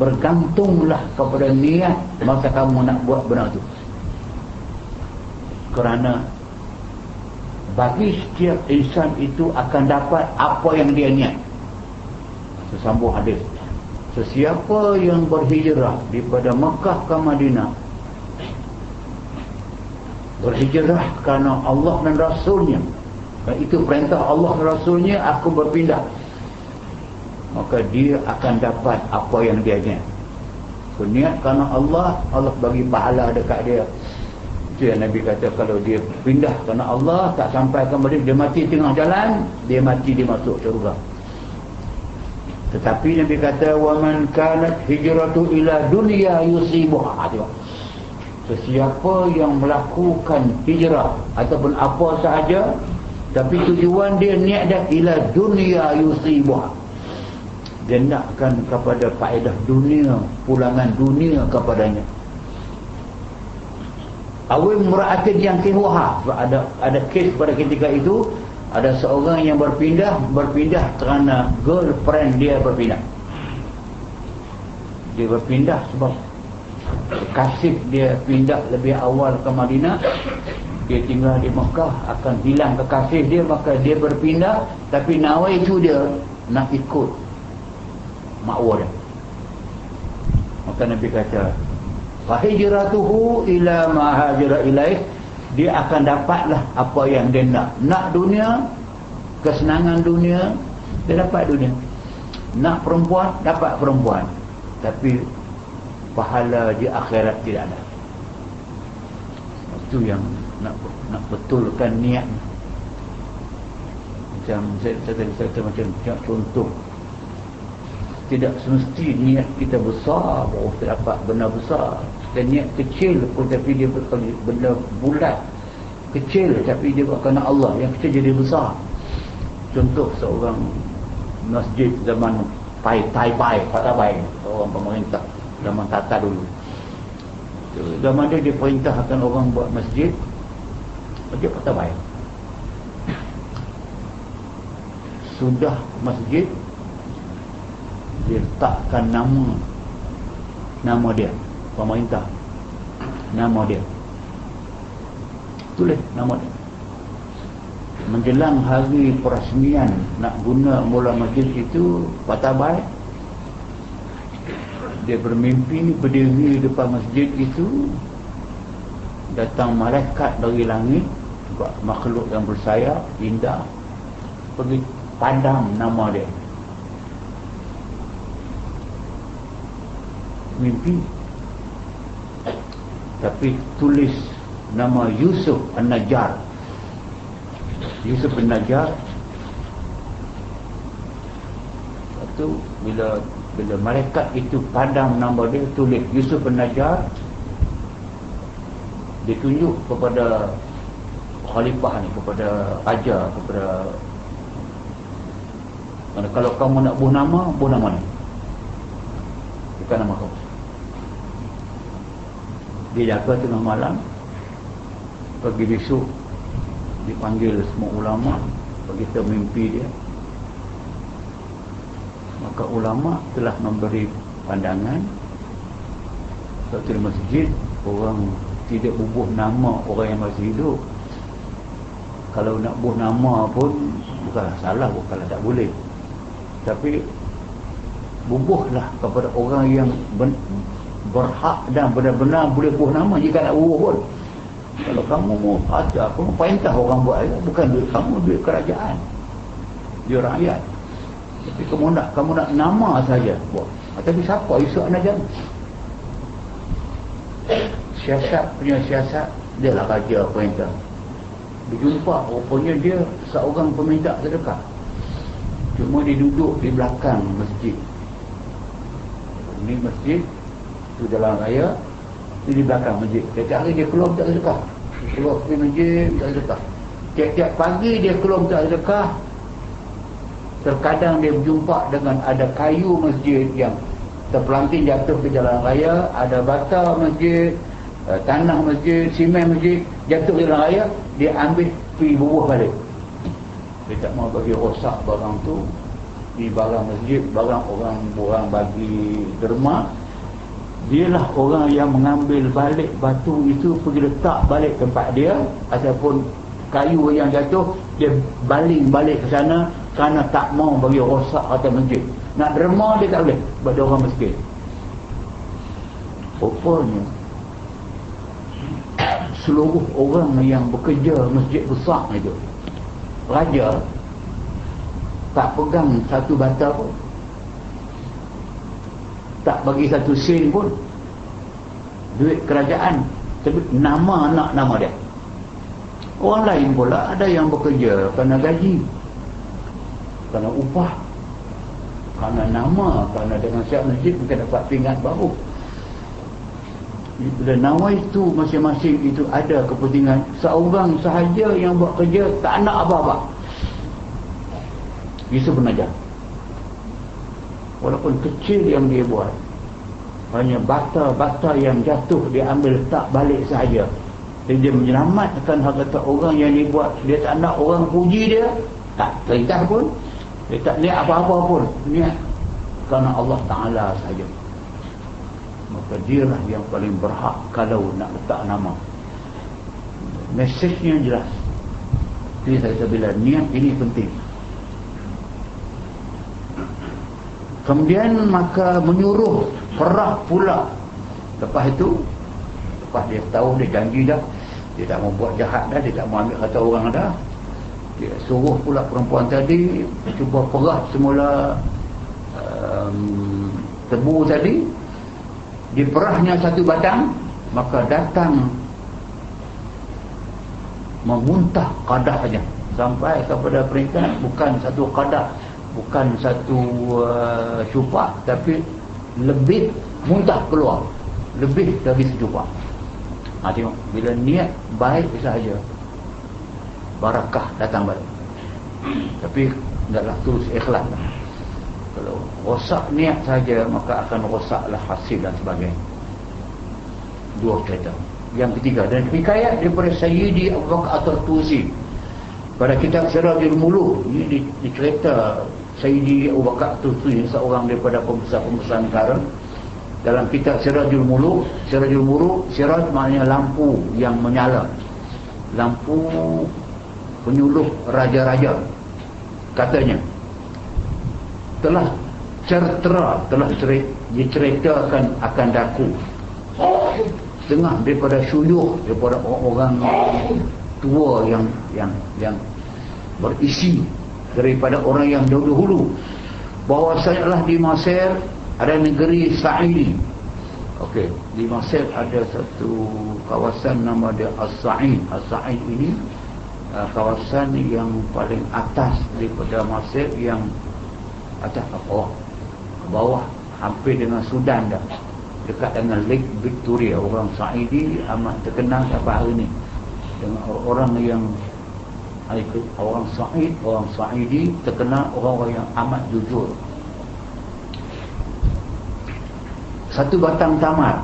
Speaker 1: bergantunglah kepada niat masa kamu nak buat benar itu kerana bagi setiap insan itu akan dapat apa yang dia niat. Sesambung hadis. Sesiapa yang berhijrah daripada Mekah ke Madinah berhijrah kerana Allah dan Rasulnya. Dan itu perintah Allah Rasulnya aku berpindah. Maka dia akan dapat apa yang dia niat niat kerana Allah Allah bagi pahala dekat dia. Yang Nabi kata kalau dia pindah kerana Allah tak sampai kembali dia mati tengah jalan dia mati dia masuk syurga. Tetapi Nabi kata waman kanat hijratu ila dunia yusibuha. Sesiapa yang melakukan hijrah ataupun apa sahaja tapi tujuan dia niat dah ila dunia yusibah dia nakkan kepada faedah dunia pulangan dunia kepadanya. Awim mura'atin yang kihuha ada ada kes pada ketika itu ada seorang yang berpindah berpindah kerana girlfriend dia berpindah. Dia berpindah sebab kasih dia pindah lebih awal ke Madinah dia tinggal di Mekah akan hilang kekasih dia maka dia berpindah tapi nawai itu dia nak ikut makwa dia. Maka Nabi kata fahijratuhu ila ma hajira ilaih. Dia akan dapatlah apa yang dia nak. Nak dunia kesenangan dunia dia dapat dunia. Nak perempuan dapat perempuan. Tapi pahala di akhirat tidak ada. Itu yang nak nak betulkan niat. Macam saya saya kata macam contoh tidak semesti niat kita besar baru dapat benda besar. Dan niat kecil pun tapi dia benda bulat. Kecil tapi dia buat kerana Allah. Yang kecil jadi besar. Contoh seorang masjid zaman Pai Tai Pai Pai Pai orang pemerintah zaman Tata dulu. Zaman dia dia perintahkan orang buat masjid. Masjid Pai Pai sudah masjid dia letakkan nama. Nama dia. Pemerintah. Nama dia. Tulis nama dia. Menjelang hari perasmian nak guna mula masjid itu patabai dia bermimpi berdiri depan masjid itu. Datang malaikat dari langit. Makhluk yang bersayap indah. Pergi padam nama dia mimpi tapi tulis nama Yusuf An-Najjar Yusuf An-Najjar itu bila bila malaikat itu padam nama dia tulis Yusuf An-Najjar ditunjuk kepada khalifah ni kepada raja kepada mana kalau kamu nak buh nama, buh nama ni. Bukan nama kamu. Dia jaga tengah malam. Pagi besok, dipanggil semua ulama. Bagi mimpi dia. Maka ulama telah memberi pandangan. Satu masjid, orang tidak bubuh nama orang yang masih hidup. Kalau nak buh nama pun, bukanlah salah, bukanlah tak boleh tapi bubuhlah kepada orang yang ben, berhak dan benar-benar boleh bubuh nama jika nak bubuh pun. Kalau kamu mau ada kamu perintah orang buat bukan duit kamu duit kerajaan. Dia rakyat. Tapi kamu nak kamu nak nama saja. Buat. Tapi siapa isu anak jam siasat punya siasat dia lah raja perintah berjumpa rupanya dia seorang peminta sedekah. Cuma dia duduk di belakang masjid. Ini masjid Itu jalan raya Itu di belakang masjid. Tiap-tiap hari dia keluar tak sedekah Keluar pergi masjid tak sedekah Tiap-tiap pagi dia keluar tak sedekah Terkadang dia berjumpa dengan ada kayu masjid yang terpelanting jatuh ke jalan raya Ada bata masjid eh, Tanah masjid, simen masjid Jatuh ke jalan raya Dia ambil pergi bubuh balik. Dia tak mau bagi rosak barang tu di barang masjid barang orang orang bagi derma dialah orang yang mengambil balik batu itu pergi letak balik tempat dia ataupun kayu yang jatuh dia baling balik ke sana kerana tak mau bagi rosak atas masjid. Nak derma dia tak boleh pada orang miskin rupanya seluruh orang yang bekerja masjid besar itu raja tak pegang satu bata pun tak bagi satu sen pun. Duit kerajaan. Tapi nama anak nama dia. Orang lain pula ada yang bekerja kerana gaji kerana upah kerana nama kerana dengan siap masjid mungkin dapat pingat baru. Dan nama itu masing-masing itu ada kepentingan seorang sahaja yang buat kerja tak nak apa-apa. Yusuf Najah walaupun kecil yang dia buat hanya bata-bata yang jatuh dia ambil tak balik sahaja. Dan dia menyelamatkan harta orang yang dia buat. Dia tak nak orang puji dia tak perintah pun dia tak niat apa-apa pun. Niat kerana Allah Ta'ala sahaja. Maka dia lah yang paling berhak kalau nak letak nama. Mesejnya jelas. Jadi saya kata bila niat ini penting kemudian maka menyuruh perah pula. Lepas itu lepas dia tahu dia janji dah dia tak mau buat jahat dah dia tak mau ambil kata orang dah dia suruh pula perempuan tadi cuba perah semula um, tebu tadi. Diperahnya satu batang maka datang memuntah kadah saja. Sampai kepada peringkat bukan satu kadah bukan satu uh, cupak tapi lebih muntah keluar. Lebih dari secupak ha, tengok bila niat baik sahaja barakah datang balik. Tapi tidaklah terus ikhlas. Kalau rosak niat saja maka akan rosaklah hasil dan sebagainya. Dua cerita yang ketiga dan hikayat daripada Sayyidi Abu Bakar At-Tuzi pada kitab Sirajul Muluk ini dicerita Sayyidi Abu Bakar Tusi seorang daripada pembesar-pembesar negara. Dalam kitab Sirajul Muluk Sirajul Muluk Siraj maknanya lampu yang menyala. Lampu penyuluh raja-raja katanya. Telah certera telah diceritakan akan daku. Tengah daripada syuyuh daripada orang-orang tua yang yang yang berisi daripada orang yang dahulu bahawa lah di Mesir ada negeri Sa'idi okey di Mesir ada satu kawasan nama dia As-Sa'id As-Sa'id ini uh, kawasan yang paling atas daripada Mesir yang atas ke bawah. Ke bawah hampir dengan Sudan dah. Dekat dengan Lake Victoria. Orang Sa'idi amat terkenal sampai hari ini dengan orang yang orang Sa'id, orang Sa'idi terkenal orang-orang yang amat jujur. Satu batang tamat.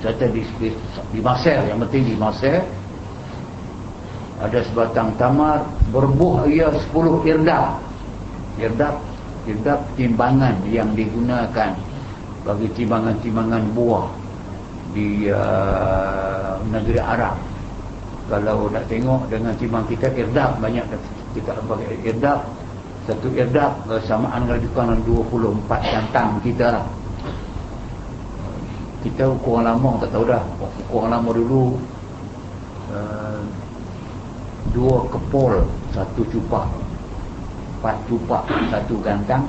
Speaker 1: Kata di, di, di Masir yang penting di Masir. Ada sebatang tamar berbuah ia 10 irdab irdab irdab timbangan yang digunakan bagi timbangan-timbangan buah di uh, negeri Arab kalau nak tengok dengan timbang kita irdab banyak kita pakai irdab. Satu irdab samaan dengan 24 jantang kita lah kita. Kurang lama tak tahu dah. Kurang lama dulu uh, dua kepol satu cupak. Empat cupak satu gantang.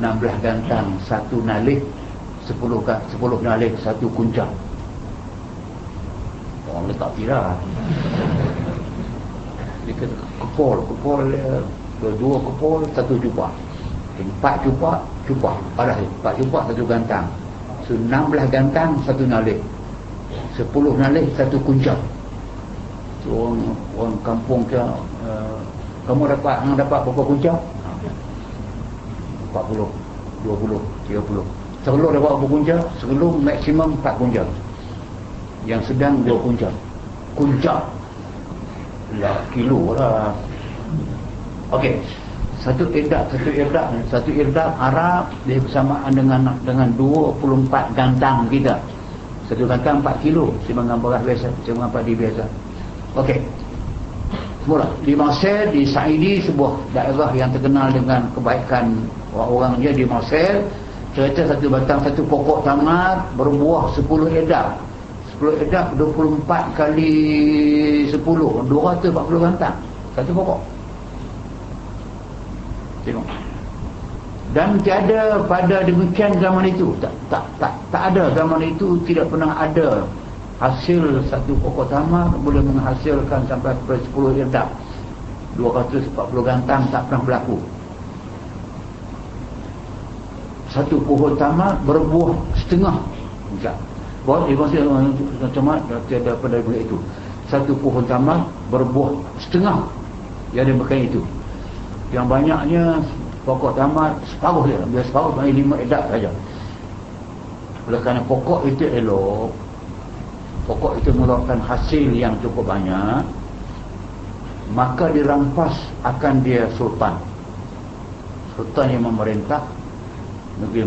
Speaker 1: Enam belas gantang satu nalik sepuluh, sepuluh nalik satu kuncang orang letak tira dia kata kepol kepol dia dua kepol satu cupak empat cupak cupak pada empat cupak satu gantang. So enam belas gantang satu nalik sepuluh nalik satu kuncak so, orang, orang kampung ke uh, kamu dapat yang dapat berapa kuncak 40 20 30 sebelum dapat berapa kuncak sebelum maksimum 4 kuncak yang sedang dua puncak. Puncak. Lah kilo lah. Ok satu irdak satu irdak. Satu irdak Arab dia bersamaan dengan dengan 24 gantang kita. Satu gantang 4 kilo simbangan beras biasa simbangan padi biasa. Ok semula. Di Mesir di Saidi sebuah daerah yang terkenal dengan kebaikan orang-orang dia di Mesir cerita satu batang satu pokok tamar berbuah 10 irdak 10 edak 24 kali 10 240 gantang. Satu pokok. Tengok. Dan tiada pada demikian zaman itu. Tak tak tak tak ada zaman itu tidak pernah ada hasil satu pokok tamar boleh menghasilkan sampai 10 edak 240 gantang tak pernah berlaku. Satu pohon tamar berbuah setengah Ibn Sina macam tiada pada bulan itu. Satu pohon tamak berbuah setengah yang makan itu. Yang banyaknya pokok tamak separuh dia. Dia separuh hanya lima edak saja. Oleh kerana pokok itu elok, pokok itu mengeluarkan hasil yang cukup banyak, maka dirampas akan dia sultan. Sultan yang memerintah negeri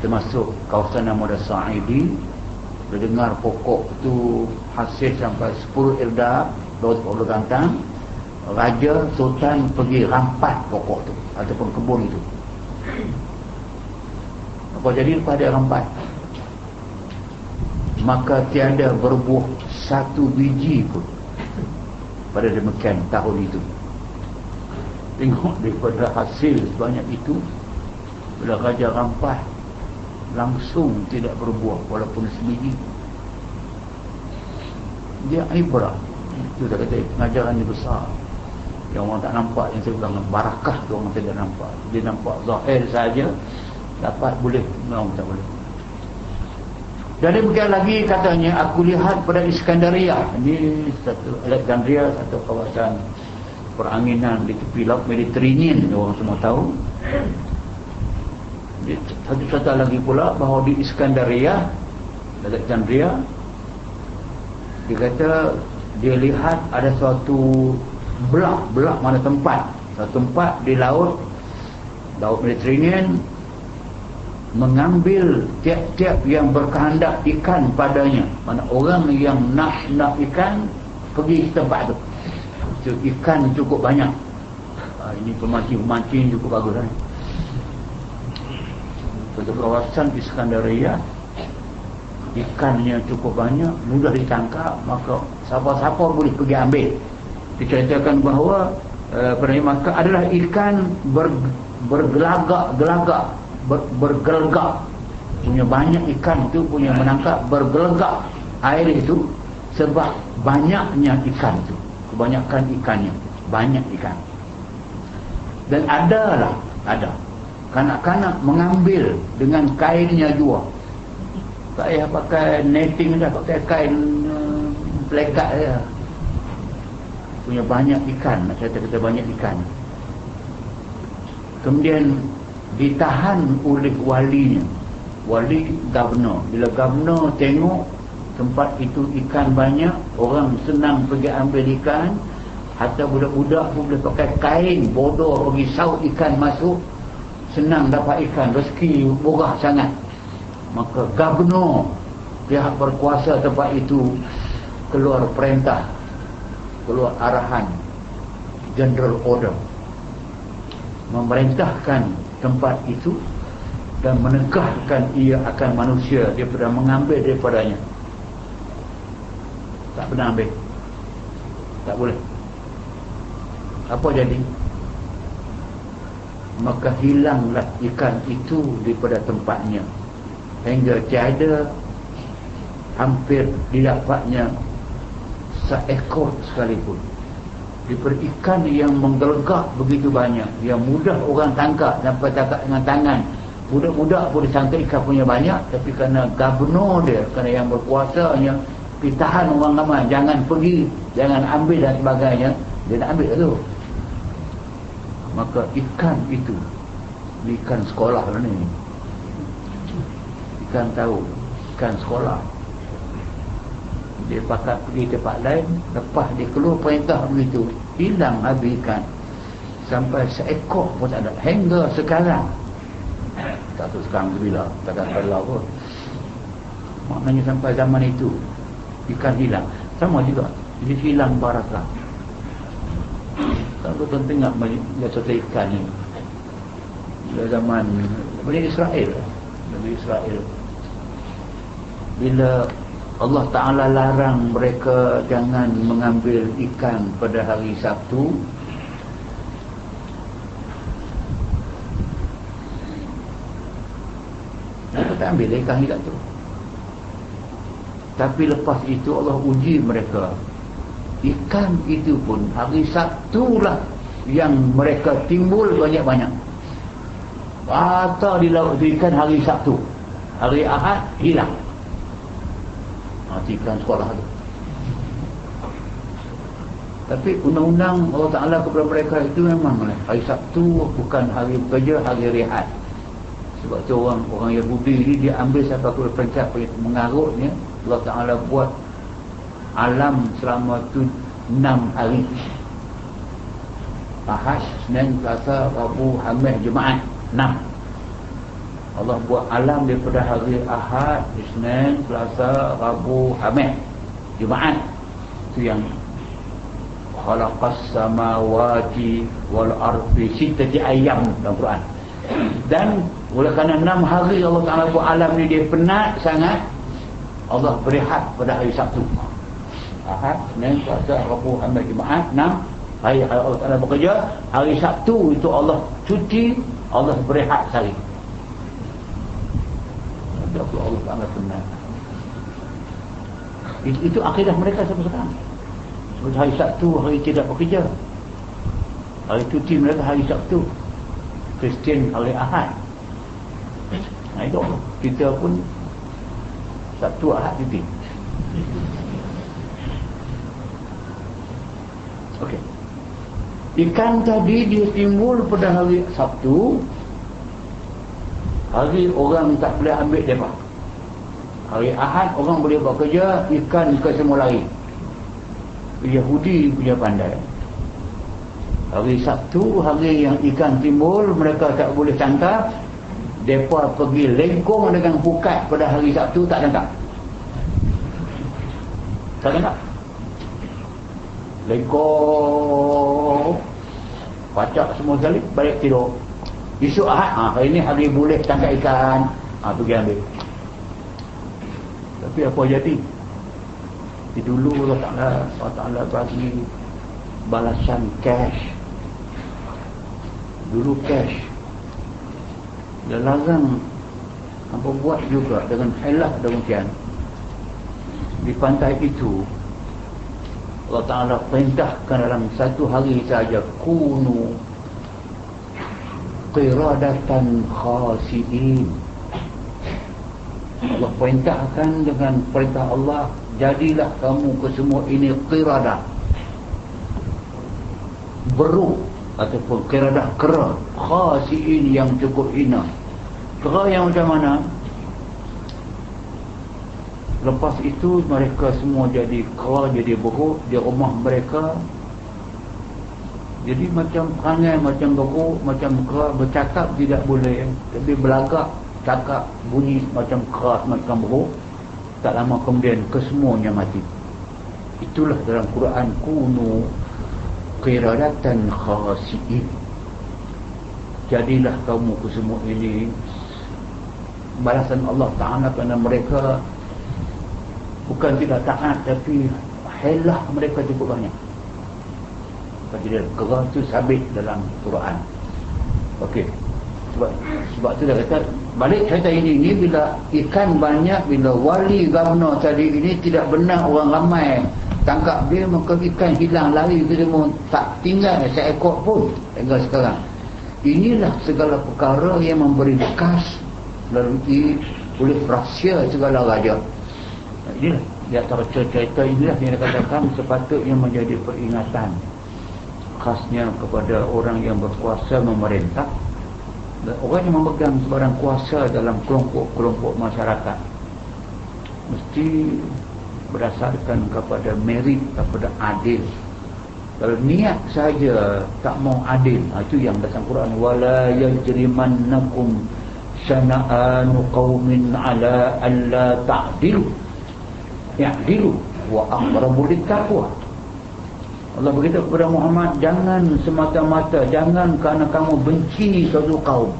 Speaker 1: Termasuk kawasan nama ada Sa'idi. Dengar pokok tu hasil sampai 10 irda 20 gantang. Raja sultan pergi rampat pokok tu ataupun kebun itu apa jadi lepas dia rampat maka tiada berbuah satu biji pun pada demikian tahun itu. Tengok daripada hasil sebanyak itu bila raja rampas langsung tidak berbuah walaupun sebiji. Dia ibrah itu dah kata pengajaran ni besar. Yang orang tak nampak yang saya bilang barakah tu orang tidak nampak. Dia nampak zahir saja dapat boleh. Orang tak boleh. Jadi bukan lagi katanya aku lihat pada Iskandaria. Ini satu Alexandria satu kawasan peranginan di tepi laut Mediterranean orang semua tahu satu kata lagi pula bahawa di Iskandaria Alexandria dia kata dia lihat ada suatu belak belak mana tempat. Satu tempat di laut laut Mediterranean mengambil tiap-tiap yang berkehendak ikan padanya. Mana orang yang nak nak ikan pergi ke tempat tu. So, ikan cukup banyak. Ha, ini pemancing-pemancing cukup bagus kan satu kawasan Iskandaria ikannya cukup banyak mudah ditangkap maka siapa-siapa boleh pergi ambil. Diceritakan bahawa uh, maka adalah ikan ber, bergelagak-gelagak ber, bergelegak punya banyak ikan itu punya menangkap bergelegak air itu sebab banyaknya ikan itu. Kebanyakan ikannya banyak ikan. Dan adalah ada kanak-kanak mengambil dengan kainnya juga tak payah pakai netting dah pakai kain uh, plekat saja punya banyak ikan nak kata kata banyak ikan. Kemudian ditahan oleh walinya. Wali governor. Bila governor tengok tempat itu ikan banyak orang senang pergi ambil ikan hatta budak-budak pun boleh pakai kain bodoh pergi saut ikan masuk senang dapat ikan rezeki murah sangat. Maka governor pihak berkuasa tempat itu keluar perintah keluar arahan general order. Memerintahkan tempat itu dan menegahkan ia akan manusia daripada mengambil daripadanya. Tak pernah ambil. Tak boleh. Apa jadi maka hilanglah ikan itu daripada tempatnya. Hingga tiada hampir didapatnya seekor sekalipun. Diberikan yang menggelegak begitu banyak yang mudah orang tangkap sampai tangkap dengan tangan. Budak-budak pun disangka ikan punya banyak tapi kerana gubernur dia kerana yang berkuasanya pitahan orang ramai jangan pergi jangan ambil dan sebagainya. Dia nak ambil tu maka ikan itu ikan sekolah lah ni. Ikan tahu ikan sekolah. Dia pakat pergi tempat lain lepas dia keluar perintah begitu hilang habis ikan. Sampai seekor pun tak ada. Hingga sekarang. Tak tahu sekarang bila takkan kalau pun maknanya sampai zaman itu ikan hilang. Sama juga dia hilang barakah tak tahu tuan tengok dia cerita ikan ni. Bila zaman Bani Israel Bani Israel bila Allah Ta'ala larang mereka jangan mengambil ikan pada hari Sabtu mereka tak ambil ikan hilang tu. Tapi lepas itu Allah uji mereka ikan itu pun hari Sabtu lah yang mereka timbul banyak-banyak. Atau di laut itu ikan hari Sabtu. Hari Ahad hilang. Matikan sekolah tu. Tapi undang-undang Allah Ta'ala kepada mereka itu memang hari Sabtu bukan hari bekerja, hari rehat. Sebab tu orang orang Yahudi ni dia ambil siapa kepada pencap mengarutnya Allah Ta'ala buat alam selama tu enam hari Ahad, Senin, Selasa, Rabu, Hamil, Jumaat enam Allah buat alam daripada hari Ahad, Isnin, Selasa, Rabu, Hamid, Jumaat. Itu yang khalaqas samawati wal ardi sittati ayyam dalam Quran. Dan oleh kerana enam hari Allah Taala buat alam ni dia penat sangat, Allah berehat pada hari Sabtu. Ahad, Isnin, Selasa, Rabu, Hamid, Jumaat, enam. Hari Allah Taala bekerja, hari Sabtu itu Allah cuti, Allah berehat sehari. Allah Ta'ala benar itu, itu akidah mereka sampai sekarang. Hari Sabtu hari tidak bekerja. Hari cuti mereka hari Sabtu. Kristian hari Ahad. Nah itu kita pun Sabtu Ahad cuti Okey. Ikan tadi dia timbul pada hari Sabtu Hari orang tak boleh ambil dia Hari Ahad orang boleh buat kerja Ikan ke semua lari. Yahudi punya pandai. Hari Sabtu Hari yang ikan timbul Mereka tak boleh tangkap Mereka pergi lengkung dengan pukat Pada hari Sabtu tak tangkap Tak tangkap Lengkung Pacak semua sekali Balik tidur. Esok Ahad ha, Hari ni hari boleh tangkap ikan. Ha, Pergi ambil. Tapi apa jadi? Di dulu Allah Ta'ala Allah Ta'ala bagi Balasan cash. Dulu cash. Dia larang Apa buat juga dengan helah demikian Di pantai itu Allah Ta'ala perintahkan dalam satu hari saja Kunu Qiradatan khasiin. Allah perintahkan dengan perintah Allah Jadilah kamu ke semua ini qiradah. Beruk Ataupun qiradah kera Khasiin yang cukup hina. Kera yang macam mana Lepas itu mereka semua jadi kera, jadi buruk di rumah mereka. Jadi macam perangai, macam buruk, macam kera, bercakap tidak boleh. Tapi belagak, cakap, bunyi macam keras, macam buruk. Tak lama kemudian kesemuanya mati. Itulah dalam Quran kunu qiradatan khasi'in. Jadilah kamu kesemua ini balasan Allah Ta'ala kerana mereka bukan tidak taat tapi helah mereka cukup banyak. Jadi dia kerah tu sabit dalam Quran. Okey. sebab sebab tu dia kata balik cerita ini ni bila ikan banyak bila wali governor tadi ini tidak benar orang ramai. Tangkap dia maka ikan hilang lari ke semua tak tinggal seekor pun hingga sekarang. Inilah segala perkara yang memberi bekas melalui oleh rahsia segala raja inilah di antara cerita inilah yang dikatakan sepatutnya menjadi peringatan khasnya kepada orang yang berkuasa memerintah. Dan orang yang memegang sebarang kuasa dalam kelompok-kelompok masyarakat mesti berdasarkan kepada merit kepada adil. Kalau niat saja tak mau adil ha, itu yang datang Quran. Wala yajrimannakum syana'anu qaumin ala alla ta'dilu ya'dilu. Wa aqrabu littaqwa. Allah berkata kepada Muhammad jangan semata-mata jangan kerana kamu benci suatu kaum.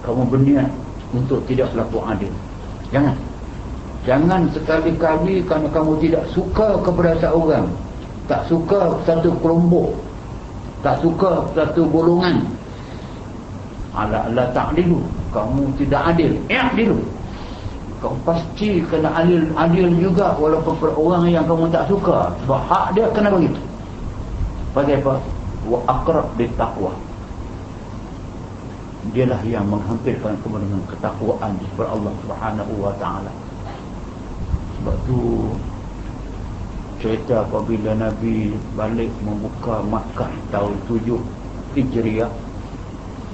Speaker 1: Kamu berniat untuk tidak berlaku adil. Jangan. Jangan sekali-kali kerana kamu tidak suka kepada seorang tak suka satu kelompok tak suka satu golongan. Ala ala ta'dilu. Kamu tidak adil. I'dilu kau pasti kena adil adil juga walaupun per orang yang kamu tak suka. Sebab hak dia kena begitu. Pasal apa? Wa aqrab bi taqwa dialah yang menghampirkan kamu dengan ketakwaan kepada Allah Subhanahu wa taala. Sebab tu cerita apabila Nabi balik membuka Makkah tahun 7 Hijriah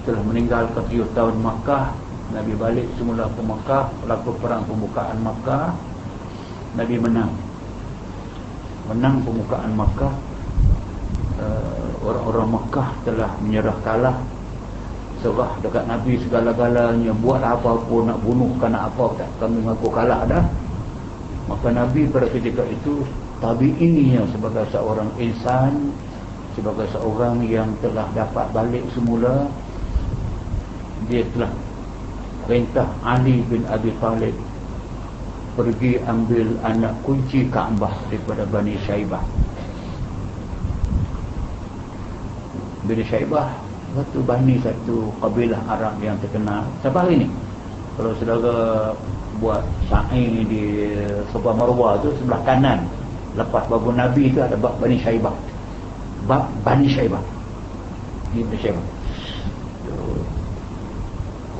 Speaker 1: telah meninggal ke 7 tahun Makkah Nabi balik semula ke Makkah Pelaku perang pembukaan Makkah Nabi menang. Menang pembukaan Makkah uh, Orang-orang Makkah telah menyerah kalah. Serah dekat Nabi segala-galanya. Buat apa-apa nak bunuh Kerana apa tak. Kami mengaku kalah dah. Maka Nabi pada ketika itu Tabi'inya sebagai seorang insan Sebagai seorang yang telah dapat balik semula Dia telah perintah Ali bin Abi Talib pergi ambil anak kunci Kaabah daripada Bani Syaibah. Bani Syaibah satu Bani satu kabilah Arab yang terkenal. Sampai hari ni kalau saudara buat sa'i di sebuah marwah tu sebelah kanan lepas babu Nabi tu ada bab Bani Syaibah. Bab Bani Syaibah. Bani Syaibah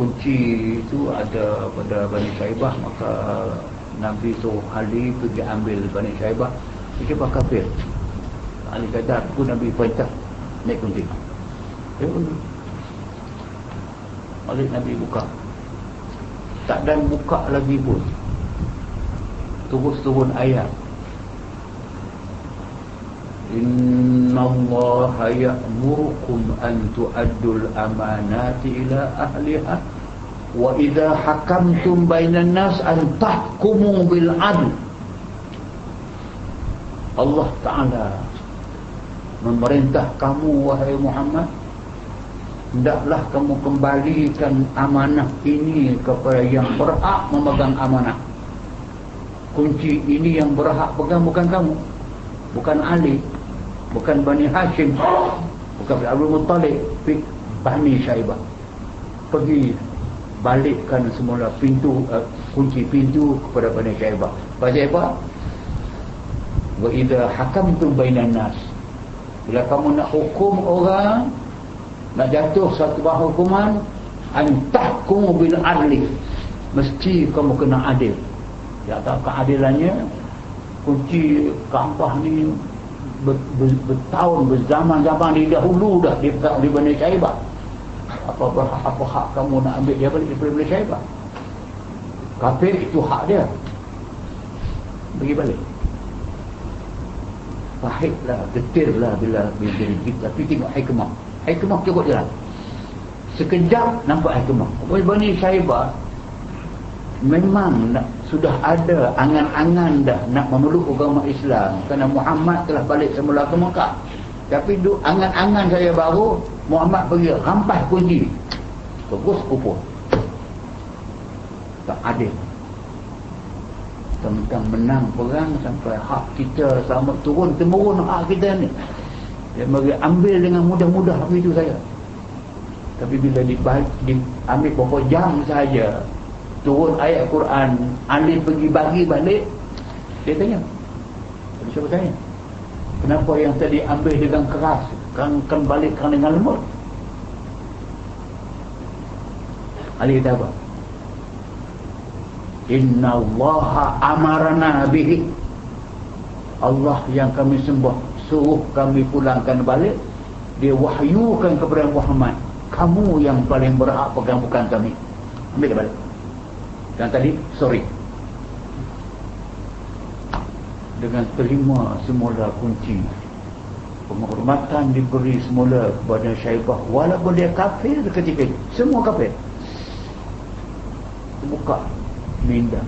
Speaker 1: kunci itu ada pada Bani Syaibah maka Nabi tu Ali pergi ambil Bani Syaibah dia pakai kafir. Ali kata aku Nabi perintah naik kunci. Dia pun Ali Nabi buka. Tak dan buka lagi pun. Terus turun ayat Allah ya'murukum an tu'addul amanati ila ahliha. Wa idha hakamtum bainan nas an tahkumu bil Allah Ta'ala memerintah kamu wahai Muhammad hendaklah kamu kembalikan amanah ini kepada yang berhak memegang amanah. Kunci ini yang berhak pegang bukan kamu bukan Ali bukan Bani Hashim. Bukan Abdul Muttalib. Bani Syaibah. Pergi balikkan semula pintu uh, kunci pintu kepada Bani Syaibah. Bani Syaibah wa idha hakamtum bainan nas. Bila kamu nak hukum orang nak jatuh satu bahawa hukuman antahkum bil adli. Mesti kamu kena adil. Ya tak keadilannya. Kunci kampah ni bertahun berzaman-zaman di dahulu dah di, di Bani Syaibah apa, apa, apa hak kamu nak ambil dia balik daripada Bani Syaibah kafir itu hak dia. Bagi balik. Pahitlah getirlah bila bila diri tapi tengok hikmah. Hikmah cukup jalan sekejap nampak hikmah. Bani Syaibah memang nak, sudah ada angan-angan dah nak memeluk agama Islam. Kerana Muhammad telah balik semula ke Mekah. Tapi du, angan-angan saya baru Muhammad pergi rampas kunci. Terus kupur tak adil. Tentang menang perang sampai hak kita sama turun temurun hak kita ni. Dia bagi ambil dengan mudah-mudah begitu saya. Tapi bila diambil beberapa jam saja turun ayat Quran Ali pergi bagi balik. Dia tanya dia siapa tanya kenapa yang tadi ambil dengan keras? Kan, kan balikkan dengan lembut Ali kata apa? Inna Allah amarana bihi. Allah yang kami sembah suruh kami pulangkan balik. Dia wahyukan kepada Muhammad kamu yang paling berhak pegang bukan kami. Ambil balik dan tadi sorry. Dengan terima semula kunci penghormatan diberi semula kepada syaibah walaupun dia kafir ketika itu semua kafir. Buka minda.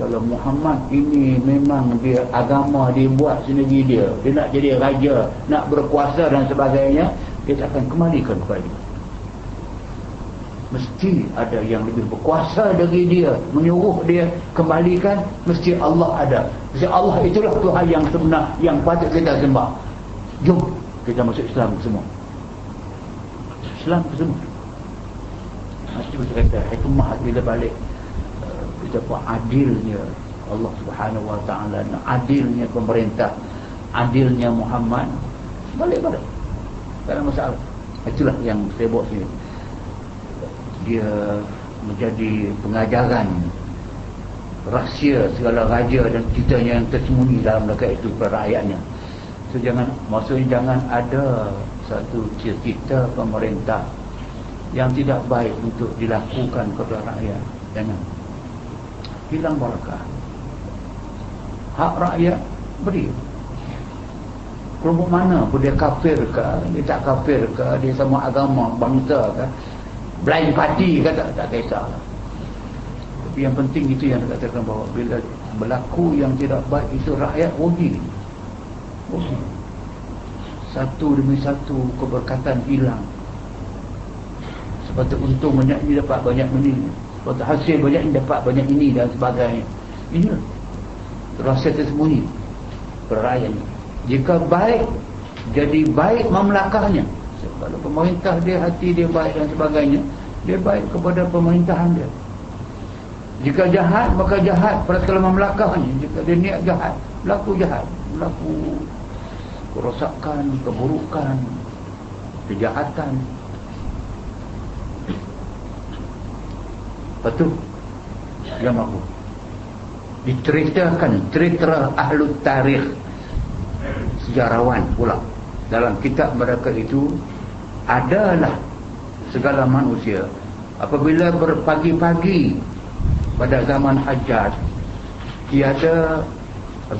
Speaker 1: Kalau Muhammad ini memang dia agama dia buat sendiri dia dia nak jadi raja nak berkuasa dan sebagainya dia akan kembalikan kepada dia mesti ada yang lebih berkuasa dari dia menyuruh dia kembalikan mesti Allah ada. Mesti Allah itulah Tuhan yang sebenar yang patut kita sembah. Jom kita masuk Islam semua. Islam semua. Mesti kita kata hikmah bila balik kita buat adilnya Allah subhanahu wa ta'ala adilnya pemerintah adilnya Muhammad balik-balik. Tak ada masalah. Itulah yang saya buat sini dia menjadi pengajaran rahsia segala raja dan kita yang tersembunyi dalam negara itu rakyatnya. So jangan maksudnya jangan ada satu cerita pemerintah yang tidak baik untuk dilakukan kepada rakyat. Jangan. Hilang barakah. Hak rakyat beri. Kelompok mana pun dia kafir ke dia tak kafir ke dia sama agama bangsa ke blind party kata tak kisah tapi yang penting itu yang dikatakan bahawa bila berlaku yang tidak baik itu rakyat rugi. Rugi. Satu demi satu keberkatan hilang. Sebab untung banyak ini dapat banyak ini. Sebab hasil banyak ini dapat banyak ini dan sebagainya. Ini rasa tersembunyi. Perayaan. Jika baik jadi baik memelakahnya kalau pemerintah dia hati dia baik dan sebagainya dia baik kepada pemerintahan dia. Jika jahat maka jahat. Pada kalau memelakahnya jika dia niat jahat berlaku jahat. Berlaku kerosakan keburukan kejahatan. Lepas tu dia mampu. Diceritakan cerita ahlu tarikh sejarawan pula dalam kitab mereka itu adalah segala manusia. Apabila berpagi-pagi pada zaman hajat tiada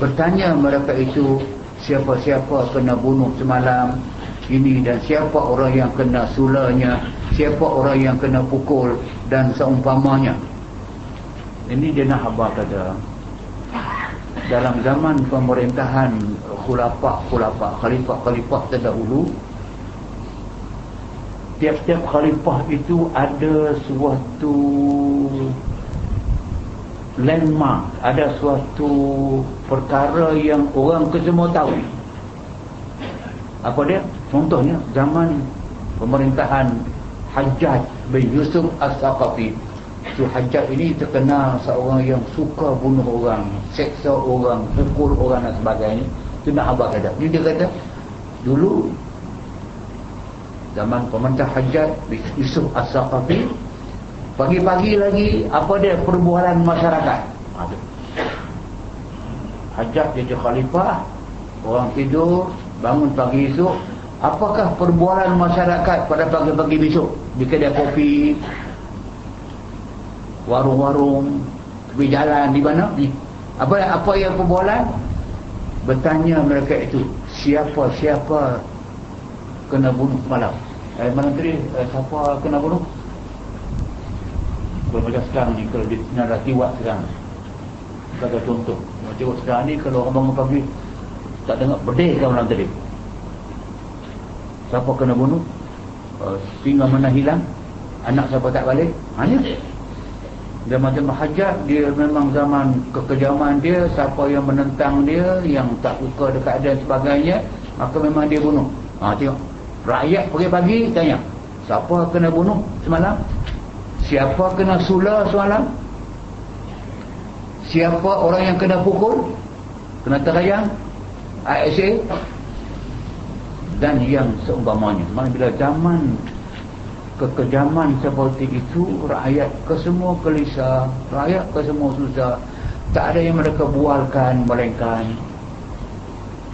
Speaker 1: bertanya mereka itu siapa-siapa kena bunuh semalam ini dan siapa orang yang kena sulanya siapa orang yang kena pukul dan seumpamanya. Ini dia nak habaq kata dalam zaman pemerintahan khulafah-khulafah khalifah-khalifah terdahulu tiap-tiap khalifah itu ada suatu landmark ada suatu perkara yang orang kesemua tahu apa dia? contohnya zaman pemerintahan Hajjaj bin Yusuf As-Saqafi So Hajjaj ini terkenal seorang yang suka bunuh orang, seksa orang, pukul orang dan sebagainya. Itu nak abang kata. Dia, dia kata, dulu zaman pemerintah Hajjaj Yusuf As-Saqafi pagi-pagi lagi apa dia perbualan masyarakat. Ada. Hajjaj jadi khalifah, orang tidur, bangun pagi esok, apakah perbualan masyarakat pada pagi-pagi besok? Di kedai kopi, warung-warung tepi jalan di mana? Di apa apa yang perbualan? Bertanya mereka itu siapa-siapa kena bunuh malam? Eh mana eh, siapa kena bunuh? Kalau macam sekarang ni? Kalau di Nara Tiwak sekarang. Kata contoh macam sekarang ni kalau orang bangun pagi tak dengar bedih kan malam tadi. Siapa kena bunuh? Uh, singa mana hilang? Anak siapa tak balik? Hanya dia macam hajat dia memang zaman kekejaman dia siapa yang menentang dia yang tak suka dekat dan sebagainya maka memang dia bunuh. Ha, tengok. Rakyat pagi-pagi tanya siapa kena bunuh semalam? Siapa kena sula semalam? Siapa orang yang kena pukul? Kena terayang? ASA dan yang seumpamanya mana bila zaman kekejaman seperti itu rakyat kesemua gelisah rakyat kesemua susah. Tak ada yang mereka bualkan melainkan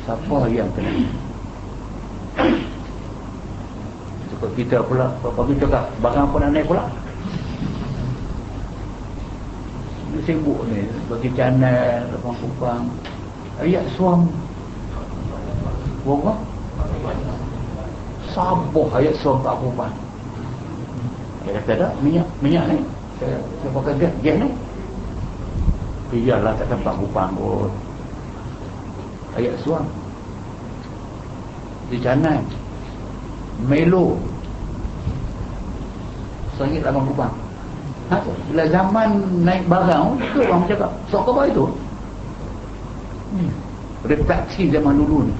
Speaker 1: siapa yang kena. Cukup kita pula Bagi cakap Barang apa nak naik pula? Ini sibuk ni Bagi channel Lepang kupang. Ayat suam. Wong Sabuh ayat suam tak kupang dia kata tak minyak minyak ni. Saya, saya pakai gas gas ni. Biarlah tak tempat kupang pun ayat suam. Di canai melo. Sangit abang kupang ha? bila zaman naik barang itu orang cakap sok itu. Hmm. refleksi zaman dulu ni.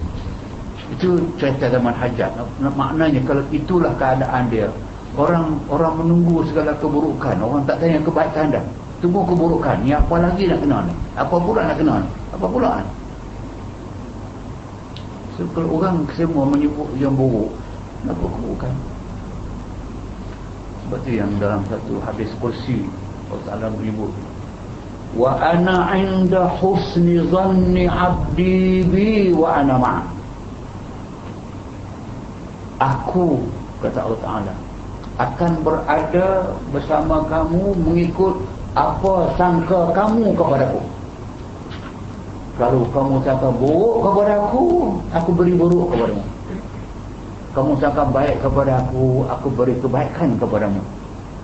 Speaker 1: Itu cerita zaman hajat. Maknanya kalau itulah keadaan dia orang orang menunggu segala keburukan. Orang tak tanya kebaikan dah. Tunggu keburukan. Ni apa lagi nak kenal ni? Apa pula nak kenal apa pula? Ni so, kalau orang semua menyebut yang buruk nak keburukan? Sebab tu yang dalam satu hadis kursi Allah Ta'ala menyebut wa ana inda husni zanni abdi bi wa ana ma'a. Aku kata Allah Ta'ala akan berada bersama kamu mengikut apa sangka kamu kepada aku kalau kamu sangka buruk kepada aku aku beri buruk kepadamu. Kamu sangka baik kepada aku aku beri kebaikan kepadamu.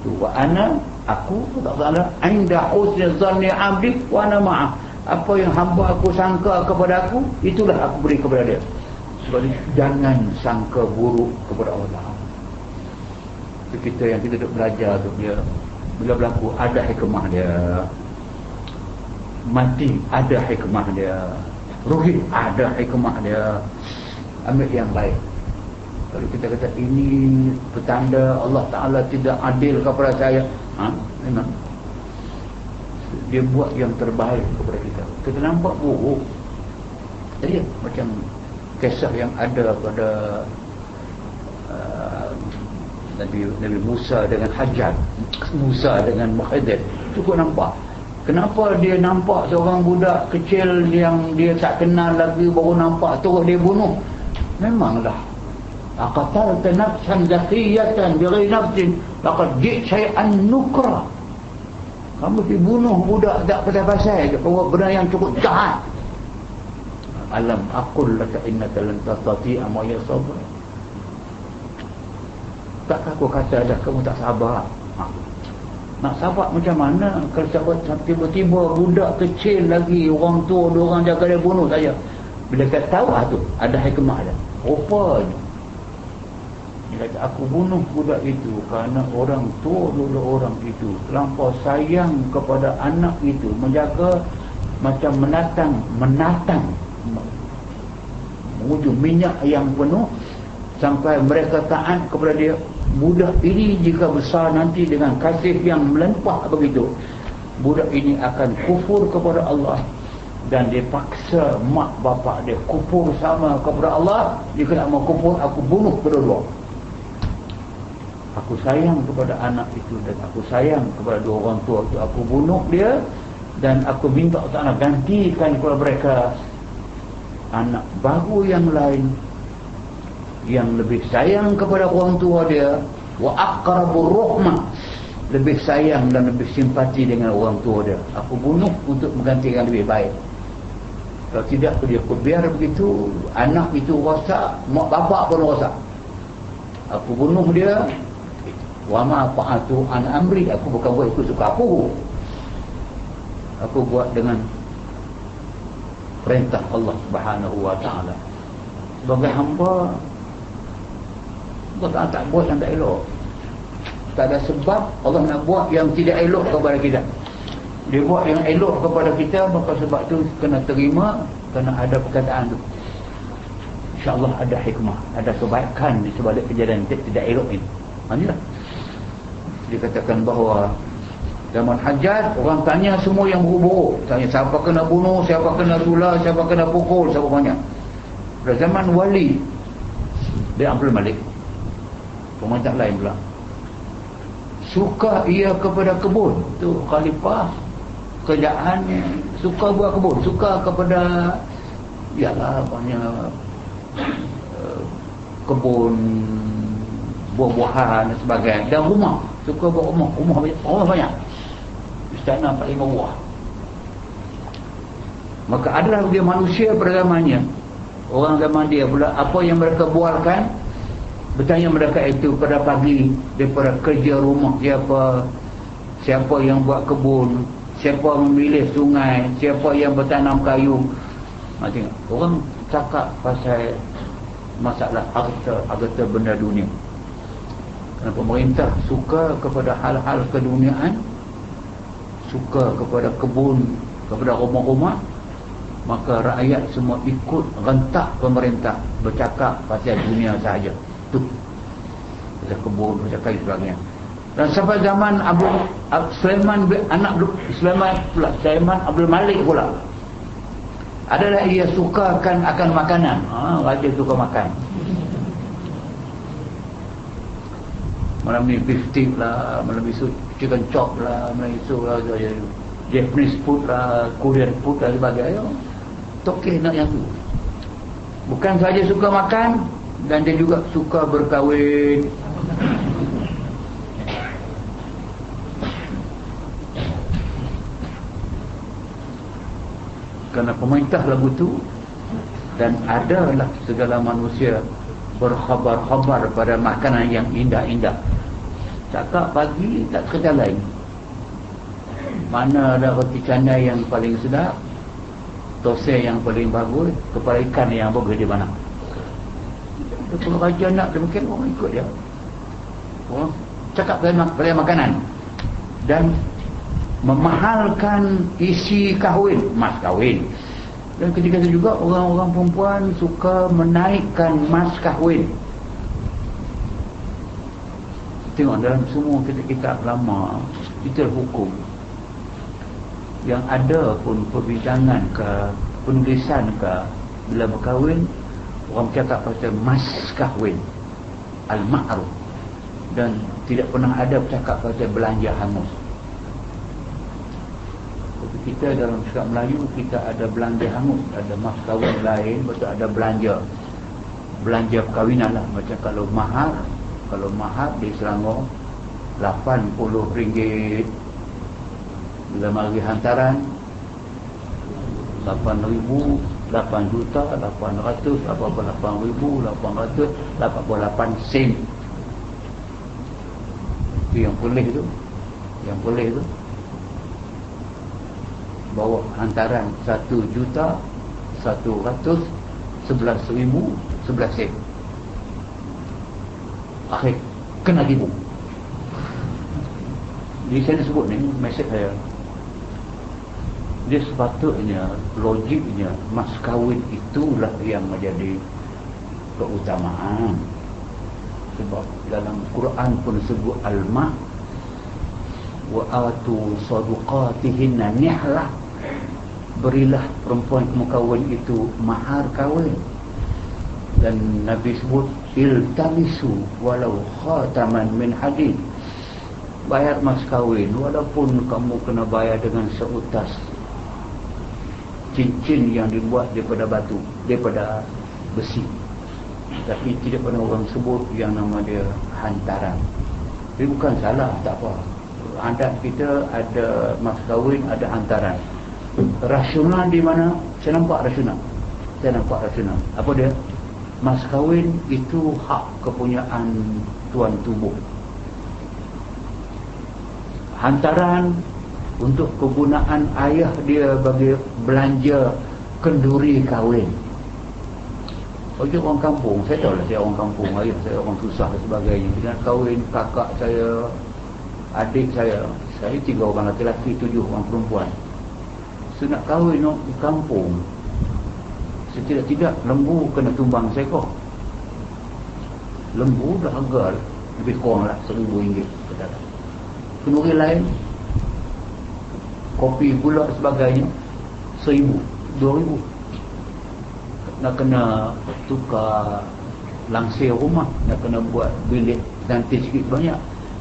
Speaker 1: Tu wa ana aku tak salah. Inda husni zanni abdi wa ana ma'a apa yang hamba aku sangka kepada aku itulah aku beri kepada dia. Sebab jangan sangka buruk kepada Allah kita yang kita duduk belajar tu dia bila berlaku ada hikmah dia. Mati ada hikmah dia. Rugi ada hikmah dia. Ambil yang baik. Kalau kita kata ini petanda Allah Ta'ala tidak adil kepada saya. Ha? memang. Dia buat yang terbaik kepada kita. Kita nampak buruk. Jadi macam kisah yang ada pada uh, Nabi Nabi Musa dengan Hajar Musa dengan Muhammad cukup nampak. Kenapa dia nampak seorang budak kecil yang dia tak kenal lagi baru nampak terus dia bunuh? Memanglah. Aqatal nafsan zakiyatan bighairi nafsin laqad ji' shay'an nukra. Kamu dibunuh budak tak pada pasal dia benda yang cukup jahat. Alam aqul laka innaka lan tastati'a ma yasabr tak aku kata dah kamu tak sabar? Ha. nak sabar macam mana? Kalau sabar tiba-tiba budak kecil lagi orang tua dua orang jaga dia bunuh saja. Bila kata tahu lah tu ada hikmah dia. Rupanya dia kata aku bunuh budak itu kerana orang tua dulu orang itu terlampau sayang kepada anak itu menjaga macam menatang menatang wujud minyak yang penuh sampai mereka taat kepada dia budak ini jika besar nanti dengan kasih yang melempah begitu budak ini akan kufur kepada Allah. Dan dia paksa mak bapak dia kufur sama kepada Allah. Jika nak mau kufur aku bunuh kedua-dua. Aku sayang kepada anak itu dan aku sayang kepada dua orang tua itu. Aku bunuh dia dan aku minta Allah gantikan kepada mereka. Anak baru yang lain yang lebih sayang kepada orang tua dia wa aqrabur rahmah lebih sayang dan lebih simpati dengan orang tua dia. Aku bunuh untuk menggantikan lebih baik. Kalau tidak dia aku biar begitu anak itu rosak mak bapak pun rosak. Aku bunuh dia wa ma fa'atu an amri. Aku bukan buat ikut suka aku. Aku buat dengan perintah Allah Subhanahu wa taala. Sebagai hamba Allah tak buat yang tak elok. Tak ada sebab Allah nak buat yang tidak elok kepada kita. Dia buat yang elok kepada kita maka sebab tu kena terima kena ada perkataan tu. insyaAllah ada hikmah ada kebaikan di sebalik kejadian tidak, elok ini inilah dikatakan bahawa zaman hajat orang tanya semua yang buruk-buruk tanya siapa kena bunuh siapa kena tulah siapa kena pukul siapa banyak. Pada zaman wali dia Abdul Malik pemerintah lain pula. Suka ia kepada kebun. Tu khalifah kerjaannya suka buat kebun. Suka kepada ialah banyak uh, kebun buah-buahan dan sebagainya. Dan rumah suka buat rumah. Rumah banyak rumah banyak. Istana paling mewah maka adalah dia manusia pada zamannya orang zaman dia pula apa yang mereka bualkan bertanya mereka itu pada pagi daripada kerja rumah siapa siapa yang buat kebun siapa memilih sungai siapa yang bertanam kayu. Macam orang cakap pasal masalah harta harta benda dunia. Kerana pemerintah suka kepada hal-hal keduniaan suka kepada kebun kepada rumah-rumah maka rakyat semua ikut rentak pemerintah bercakap pasal dunia sahaja tu pasal kebun pasal kayu sebagainya dan sampai zaman Abu Sulaiman anak Sulaiman pula Sulaiman Abdul Malik pula. Adalah ia sukakan akan makanan. Ha, raja suka makan. Malam ni beef stick lah malam besok chicken chop lah malam besok lah Japanese food lah Korean food lah sebagainya tokeh nak yang tu. Bukan saja suka makan dan dia juga suka berkahwin. Kerana pemerintah lagu tu dan adalah segala manusia berkhabar-khabar pada makanan yang indah-indah. Cakap pagi tak kerja lain. Mana ada roti canai yang paling sedap tosai yang paling bagus kepala ikan yang bagus di mana dia kalau raja nak dia mungkin orang ikut dia. Orang cakap pada makanan. Dan memahalkan isi kahwin. Mas kahwin. Dan ketika itu juga orang-orang perempuan suka menaikkan mas kahwin. Tengok dalam semua kitab-kitab lama kita hukum. Yang ada pun perbincangan ke penulisan ke bila berkahwin orang cakap pasal mas kahwin al-ma'ruf. Dan tidak pernah ada bercakap pasal belanja hangus. Tapi kita dalam cakap Melayu kita ada belanja hangus ada mas kahwin lain betul ada belanja. Belanja perkahwinan lah. Macam kalau mahal kalau mahal di Selangor RM80 bila mari hantaran 8 ribu 8 juta 800 88 ribu 800 88 sen. Itu yang boleh tu. Yang boleh tu. Bawa hantaran 1 juta 100 11 ribu 11 sen. Akhir kena tipu jadi saya sebut ni mesej saya dia sepatutnya logiknya mas kawin itulah yang menjadi keutamaan. Sebab dalam Quran pun sebut al-ma wa atu sadaqatihinna nihlah. Berilah perempuan kawin itu mahar kawin dan Nabi sebut iltamisu walau khataman min hadid. Bayar mas kawin walaupun kamu kena bayar dengan seutas cincin yang dibuat daripada batu daripada besi. Tapi tidak pernah orang sebut yang nama dia hantaran. Tapi bukan salah tak apa. Adat kita ada mas kahwin ada hantaran. Rasional di mana? Saya nampak rasional. Saya nampak rasional. Apa dia? Mas kahwin itu hak kepunyaan tuan tubuh. Hantaran untuk kegunaan ayah dia bagi belanja kenduri kahwin. Bagi orang kampung. Saya tahu lah saya orang kampung. Ayah saya orang susah dan sebagainya. Bila kahwin kakak saya adik saya. Saya tiga orang lelaki tujuh orang perempuan. So nak kahwin no, di kampung. Setidak-tidak lembu kena tumbang seekor lembu dah harga lebih kurang lah seribu ringgit. Kenduri lain kopi pula sebagainya seribu dua ribu. Nak kena tukar langsir rumah nak kena buat bilik nanti sikit banyak.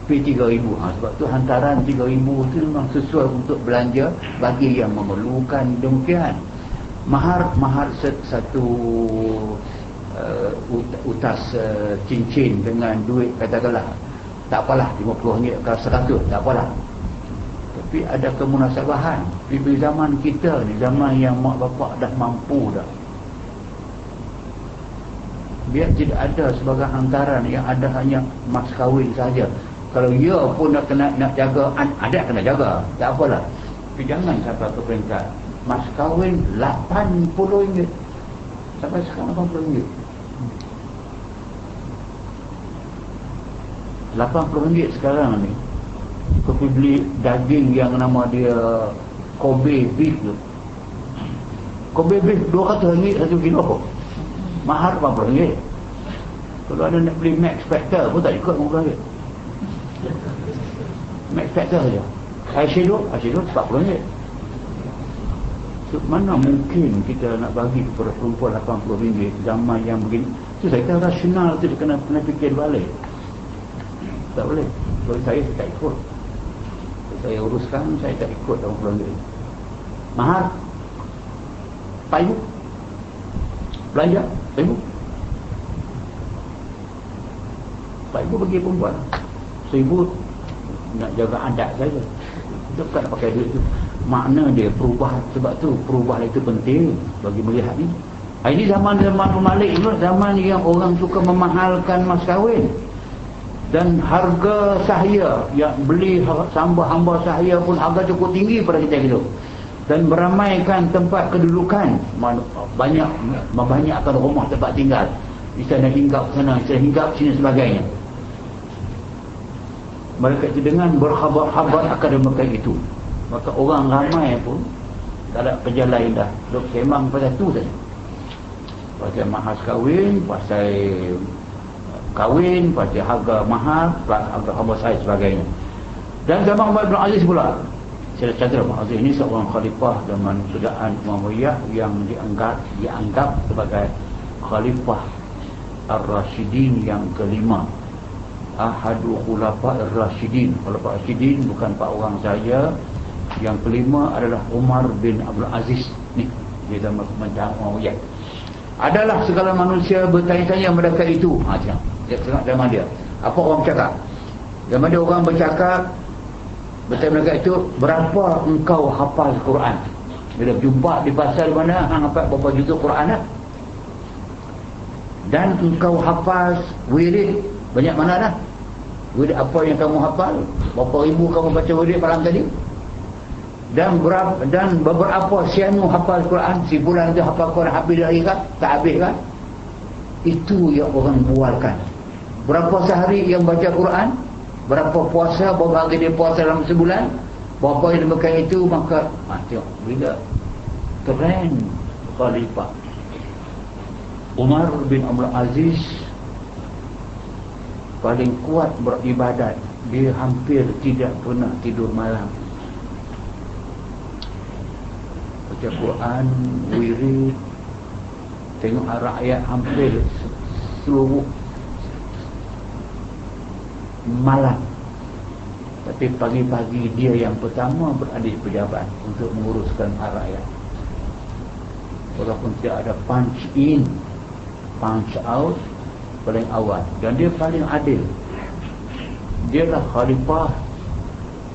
Speaker 1: P tiga ribu. Ha, sebab tu hantaran tiga ribu tu memang sesuai untuk belanja bagi yang memerlukan demikian. Mahar mahar satu uh, utas uh, cincin dengan duit katakanlah. Tak apalah 50 ringgit ke 100 tak apalah tapi ada kemunasabahan di zaman kita ni zaman yang mak bapak dah mampu dah. Biar tidak ada sebagai hantaran yang ada hanya mas kahwin saja. Kalau ia pun nak kena nak jaga ada kena jaga. Tak apalah. Tapi jangan sampai ke peringkat. Mas kahwin 80 ringgit. Sampai sekarang 80 ringgit. 80 ringgit sekarang ni pergi beli daging yang nama dia Kobe beef tu. Kobe beef 200 ringgit satu kilo. Mahal 40 ringgit? Kalau ada nak beli Max Factor pun tak ikut 50 ringgit. Max Factor saja eyeshadow eyeshadow 40 ringgit. So, mana mungkin kita nak bagi kepada perempuan 80 ringgit zaman yang begini? Tu saya kata rasional tu dia kena, kena fikir balik. Tak boleh. Kalau saya tak ikut saya uruskan saya tak ikut dalam dia mahal payu belanja? Payu payu bagi perempuan. Seribu nak jaga adat saja. Dia bukan nak pakai duit tu. Makna dia perubahan sebab tu perubahan itu penting bagi melihat ni. Ini zaman-zaman Malik ini zaman yang orang suka memahalkan mas kahwin dan harga sahaya yang beli hamba-hamba sahaya pun harga cukup tinggi pada kita hidup. Dan meramaikan tempat kedudukan banyak membanyakkan rumah tempat tinggal. Istana hinggap sana istana hinggap sini sebagainya. Mereka itu dengan berhabat-habat akan demikian itu maka orang ramai pun tak ada kerja lain dah. Duk semang pasal tu saja. Pasal mahas kahwin pasal kahwin pada harga mahal harga harga saya sebagainya. Dan zaman Umar bin Aziz pula saya catat Umar Aziz ini seorang khalifah zaman sudaan Muawiyah yang dianggap dianggap sebagai khalifah Ar-Rashidin yang kelima. Ahadu khulafa ar-rasyidin khulafa ar-rasyidin bukan empat orang saja yang kelima adalah Umar bin Abdul Aziz ni dia macam orang adalah segala manusia bertanya-tanya mereka itu. Ha dia tengok zaman dia. Apa orang bercakap? Zaman dia orang bercakap bertanya mereka itu berapa engkau hafal Quran? Bila jumpa di pasal mana hang hafal berapa juga Quran lah dan engkau hafal wirid banyak mana dah? Wirid apa yang kamu hafal? Berapa ribu kamu baca wirid malam tadi? Dan berapa dan beberapa sianu hafal Quran si bulan tu hafal Quran habis lagi kan tak habis kan itu yang orang bualkan berapa sehari yang baca Quran? Berapa puasa? Berapa hari dia puasa dalam sebulan? Berapa yang demikian itu? Maka ha, tengok bila? Keren. Khalifah Umar bin Abdul Aziz paling kuat beribadat. Dia hampir tidak pernah tidur malam. Baca Quran, wirid tengok rakyat hampir seluruh malam. Tapi pagi-pagi dia yang pertama berada di pejabat untuk menguruskan rakyat. Walaupun tidak ada punch in punch out paling awal. Dan dia paling adil. Dia lah khalifah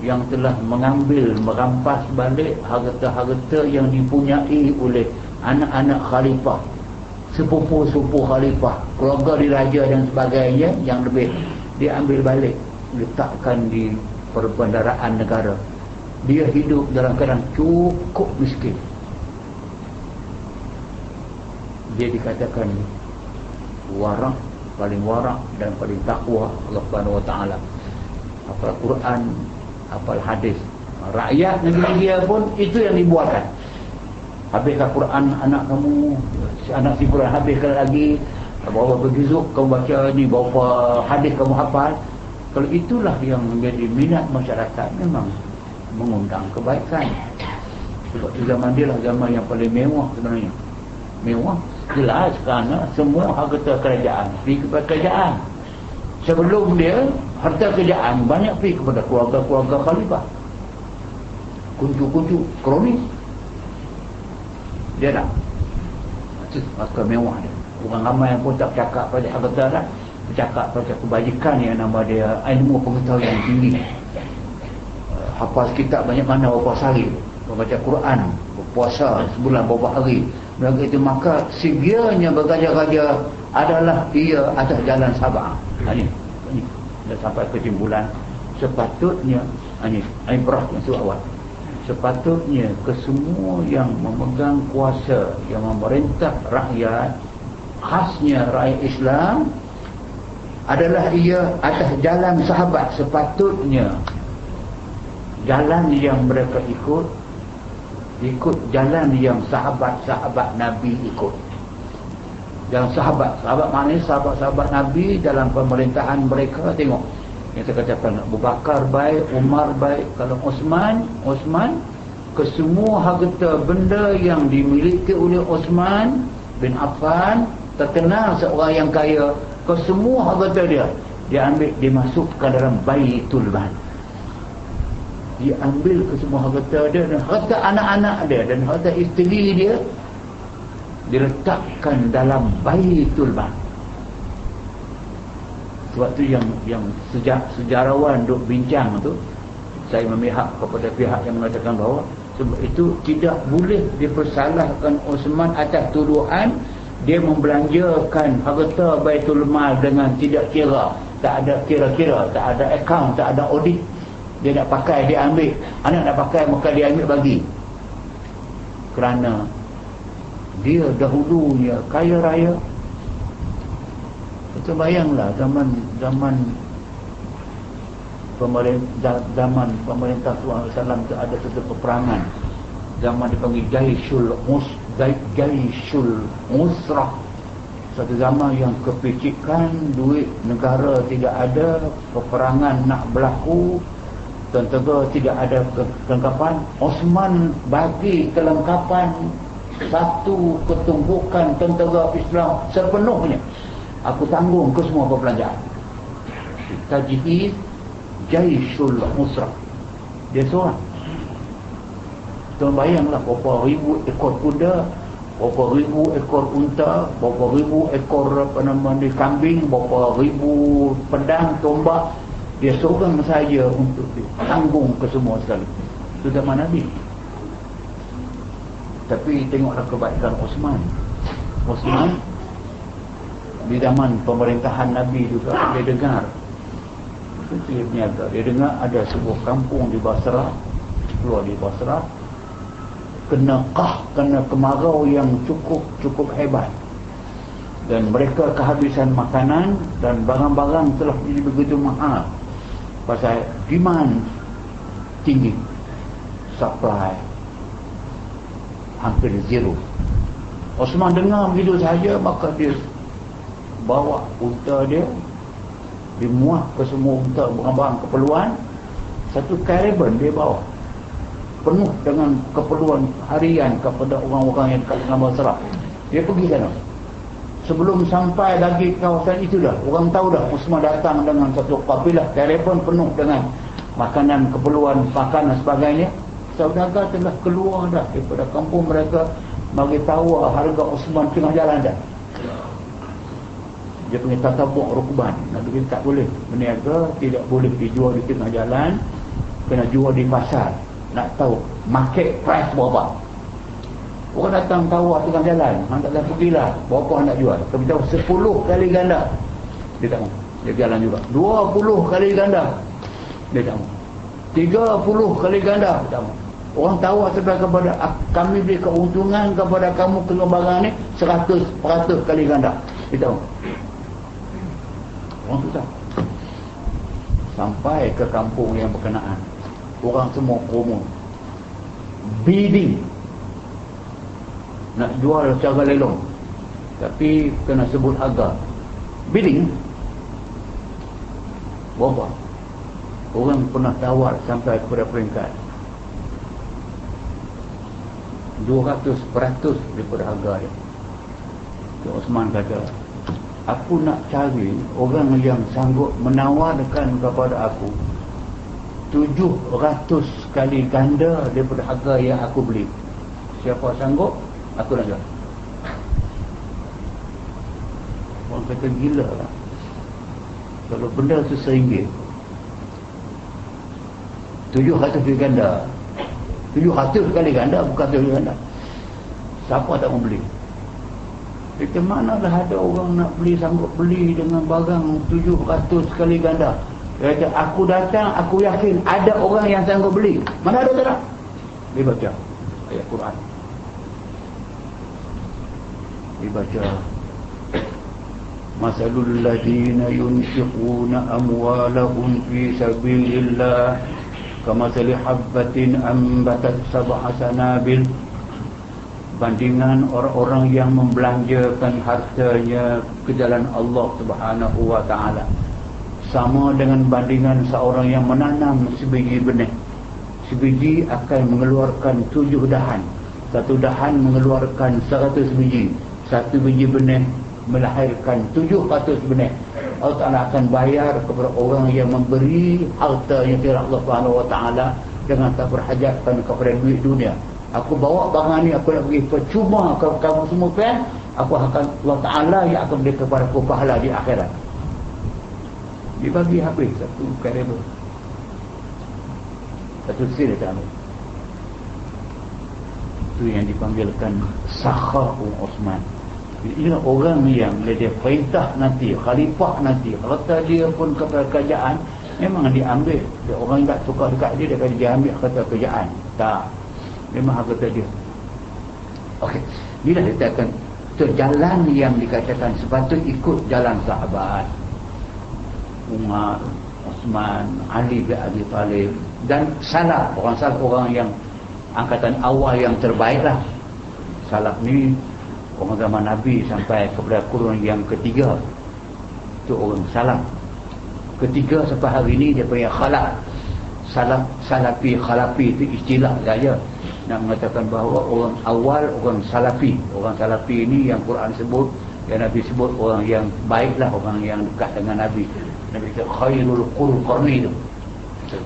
Speaker 1: yang telah mengambil merampas balik harta-harta yang dipunyai oleh anak-anak khalifah. Sepupu-sepupu khalifah keluarga diraja dan sebagainya yang lebih dia ambil balik letakkan di perbendaraan negara. Dia hidup dalam keadaan cukup miskin. Dia dikatakan warak paling warak dan paling takwa Allah Subhanahu wa taala. Apa Quran hafal hadis. Rakyat negeri dia pun itu yang dibuatkan. Habiskan Quran anak kamu anak si Quran habiskan lagi bawa bergizuk kamu baca ni bawa hadis kamu hafal. Kalau itulah yang menjadi minat masyarakat memang mengundang kebaikan. Sebab itu zaman dia lah zaman yang paling mewah sebenarnya. Mewah jelas kerana semua harta kerajaan pergi kepada kerajaan. Sebelum dia harta kerajaan banyak pergi kepada keluarga-keluarga khalifah. Kuncu-kuncu kronis. Dia dah maka mewah dia orang ramai yang pun tak cakap pada harta dah bercakap pada kebajikan yang nama dia ilmu pengetahuan yang tinggi. Uh, hafal kitab banyak mana berapa hari. Membaca Quran berpuasa sebulan berapa hari. Mereka itu maka segianya bergaja-gaja adalah ia atas jalan sabar ini, ini dah sampai kesimpulan. Sepatutnya ini ibrah yang awal. Sepatutnya kesemua yang memegang kuasa yang memerintah rakyat khasnya rakyat Islam adalah ia atas jalan sahabat sepatutnya. Jalan yang mereka ikut ikut jalan yang sahabat-sahabat Nabi ikut. Yang sahabat sahabat mana sahabat-sahabat Nabi dalam pemerintahan mereka tengok. Yang saya katakan Abu Bakar baik Umar baik kalau Osman Osman kesemua harta benda yang dimiliki oleh Osman bin Affan terkenal seorang yang kaya kesemua harta dia. Dia ambil dimasukkan dalam baitul mal. Dia ambil kesemua harta dia dan harta anak-anak dia dan harta isteri dia diletakkan dalam baitul mal. Sebab tu yang yang sejak sejarawan duk bincang tu saya memihak kepada pihak yang mengatakan bahawa sebab itu tidak boleh dipersalahkan Osman atas tuduhan dia membelanjakan harta baitul mal dengan tidak kira. Tak ada kira-kira tak ada akaun tak ada audit. Dia nak pakai dia ambil. Anak nak pakai maka dia ambil bagi. Kerana dia dahulunya kaya raya. Kita bayanglah zaman zaman pemerintah zaman pemerintah Tuhan itu ada satu peperangan. Zaman dipanggil Jaisul Mus Jaisul Musrah. Satu zaman yang kepicikan duit negara tidak ada peperangan nak berlaku tentera tidak ada kelengkapan. Osman bagi kelengkapan satu ketumbukan tentera Islam sepenuhnya. Aku tanggung ke semua perbelanjaan. Tajhiz Jaisul Musra dia seorang tuan bayanglah berapa ribu ekor kuda berapa ribu ekor unta berapa ribu ekor apa nama ni kambing berapa ribu pedang tombak dia seorang saja untuk tanggung ke semua sekali. Itu zaman Nabi tapi tengoklah kebaikan Osman. Osman di zaman pemerintahan Nabi juga dia dengar. Dia dia dengar ada sebuah kampung di Basrah keluar di Basrah kena kah kena kemarau yang cukup cukup hebat. Dan mereka kehabisan makanan dan barang-barang telah jadi begitu mahal. Pasal demand tinggi. Supply hampir zero. Osman dengar begitu saja maka dia bawa unta dia dimuah ke semua unta barang-barang keperluan. Satu caravan dia bawa penuh dengan keperluan harian kepada orang-orang yang dekat dengan Basrah. Dia pergi sana. Sebelum sampai lagi kawasan itu dah, orang tahu dah Usman datang dengan satu kabilah telefon penuh dengan makanan, keperluan, makanan sebagainya. Saudagar telah keluar dah daripada kampung mereka bagi tahu harga Usman tengah jalan dah. Dia punya tata buat rukuban. Nabi tak boleh berniaga, tidak boleh dijual di tengah jalan, kena jual di pasar nak tahu market price berapa. Orang datang tawar tengah jalan. Hendak dah pergilah berapa hendak jual? Tapi tahu 10 kali ganda. Dia tak mahu. Dia jalan juga. 20 kali ganda. Dia tak mahu. 30 kali ganda. Dia tak mahu. Orang tawar sebelah kepada kami beri keuntungan kepada kamu pengembangan ni 100% kali ganda. Dia tak mahu. Orang susah. Sampai ke kampung yang berkenaan orang semua promo bidding nak jual secara lelong. Tapi kena sebut harga. Bidding berapa orang pernah tawar sampai kepada peringkat 200% daripada harga dia. Cik Osman kata aku nak cari orang yang sanggup menawarkan kepada aku tujuh ratus kali ganda daripada harga yang aku beli. Siapa sanggup aku nak jual. Orang kata gila lah. Kalau benda tu seringgit tujuh ratus kali ganda. Tujuh ratus kali ganda bukan tujuh ganda. Siapa tak mau beli? Kita mana lah ada orang nak beli sanggup beli dengan barang tujuh ratus kali ganda dia kata, aku datang, aku yakin ada orang yang sanggup beli. Mana ada tak? Dia baca ayat Quran. Dia baca. Masalul ladina yunfiquna amwalahum fi sabilillah kamasali habbatin ambatat sab'a sanabil bandingan orang-orang yang membelanjakan hartanya ke jalan Allah Subhanahu wa taala sama dengan bandingan seorang yang menanam sebiji benih. Sebiji akan mengeluarkan tujuh dahan. Satu dahan mengeluarkan seratus biji. Satu biji benih melahirkan tujuh ratus benih. Allah Ta'ala akan bayar kepada orang yang memberi harta yang tidak Allah Ta'ala dengan tak berhajatkan kepada duit dunia. Aku bawa barang ni aku nak pergi percuma kalau kamu semua kan? Aku akan Allah Ta'ala yang akan beri kepada aku pahala di akhirat dia bagi habis satu karema. Satu sir dia ambil. Itu yang dipanggilkan Sakha'u Osman. Ini orang yang dia perintah nanti khalifah nanti harta dia pun kepada kerajaan memang diambil dia orang yang tak suka dekat dia dia akan diambil kata kerajaan. Tak. Memang harta dia. Ok inilah kita akan terjalan yang dikatakan sepatutnya ikut jalan sahabat Umar, Osman, Ali bin Abi Talib dan salaf. Orang salaf orang yang angkatan awal yang terbaiklah. Salaf ni orang zaman Nabi sampai kepada kurun yang ketiga. Itu orang salaf. Ketiga sampai hari ini dia punya khalaf. Salaf salafi khalafi itu istilah saja. Nak mengatakan bahawa orang awal orang salafi. Orang salafi ini yang Quran sebut yang Nabi sebut orang yang baiklah orang yang dekat dengan Nabi Nabi kata khairul qurqarni tu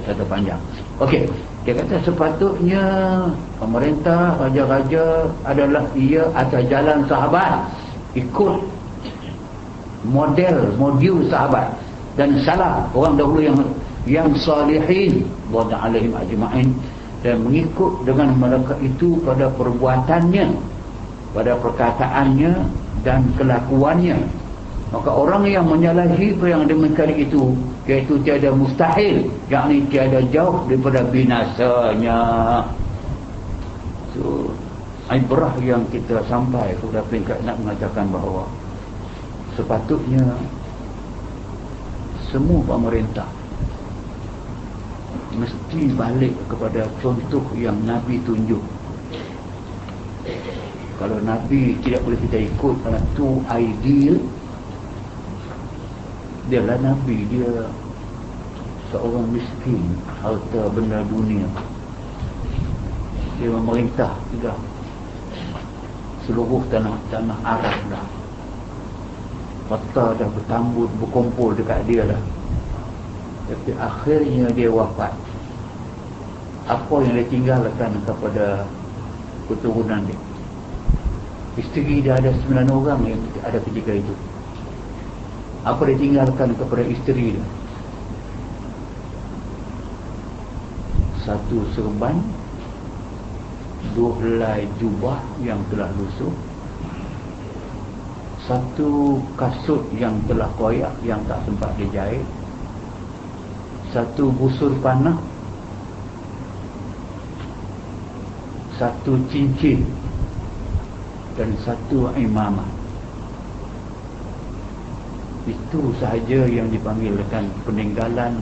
Speaker 1: kata panjang. Okey, dia kata sepatutnya pemerintah, raja-raja adalah ia atas jalan sahabat. Ikut model, modul sahabat. Dan salah orang dahulu yang yang salihin. Wa alaihim ajma'in. Dan mengikut dengan mereka itu pada perbuatannya pada perkataannya dan kelakuannya maka orang yang menyalahi yang demikian itu iaitu tiada mustahil. Yakni tiada jauh daripada binasanya. So ibrah yang kita sampai sudah peringkat nak mengatakan bahawa sepatutnya semua pemerintah mesti balik kepada contoh yang Nabi tunjuk. Kalau Nabi tidak boleh kita ikut kerana tu ideal dia lah Nabi dia seorang miskin harta benda dunia. Dia memerintah juga. Seluruh tanah-tanah Arab dah. Harta dah bertambut berkumpul dekat dia lah tapi akhirnya dia wafat. Apa yang dia tinggalkan kepada keturunan dia? Isteri dia ada sembilan orang yang ada ketika itu apa dia tinggalkan kepada isteri dia? Satu serban dua helai jubah yang telah lusuh satu kasut yang telah koyak yang tak sempat dijahit satu busur panah satu cincin dan satu imamah itu sahaja yang dipanggilkan peninggalan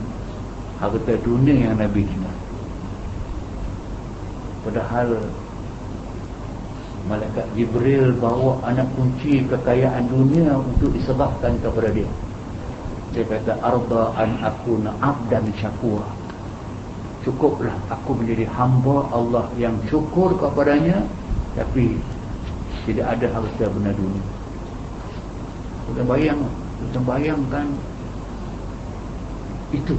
Speaker 1: harta dunia yang Nabi tinggal padahal Malaikat Jibril bawa anak kunci kekayaan dunia untuk disebabkan kepada dia. Dia kata arda an akuna abdan syakura. Cukuplah aku menjadi hamba Allah yang syukur kepadanya tapi tidak ada harta benda dunia. Kita bayang kita bayangkan itu.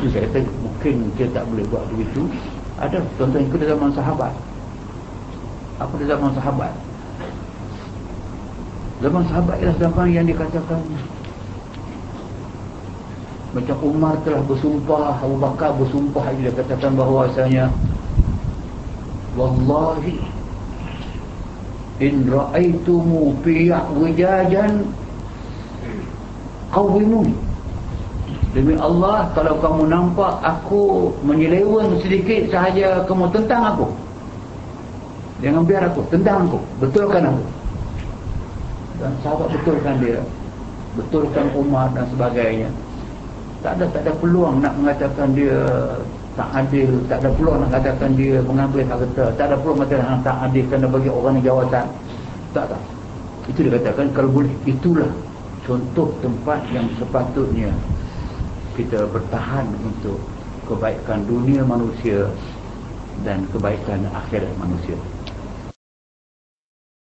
Speaker 1: Itu saya kata mungkin kita tak boleh buat begitu. Ada contoh kedua zaman sahabat. Apa di zaman sahabat? Zaman sahabat ialah zaman yang dikatakan macam Umar telah bersumpah Abu Bakar bersumpah. Dia katakan bahawasanya Wallahi in ra'aitumu fiyak wijajan qawimun demi Allah kalau kamu nampak aku menyeleweng sedikit sahaja kamu tentang aku. Jangan biar aku tentang aku. Betulkan aku. Dan sahabat betulkan dia. Betulkan Umar dan sebagainya. Tak ada tak ada peluang nak mengatakan dia tak adil, tak ada peluang nak katakan dia mengambil harta, tak ada peluang mengatakan tak adil kerana bagi orang yang jawatan. Tak tak. Itu dikatakan kalau boleh itulah contoh tempat yang sepatutnya kita bertahan untuk kebaikan dunia manusia dan kebaikan akhirat manusia.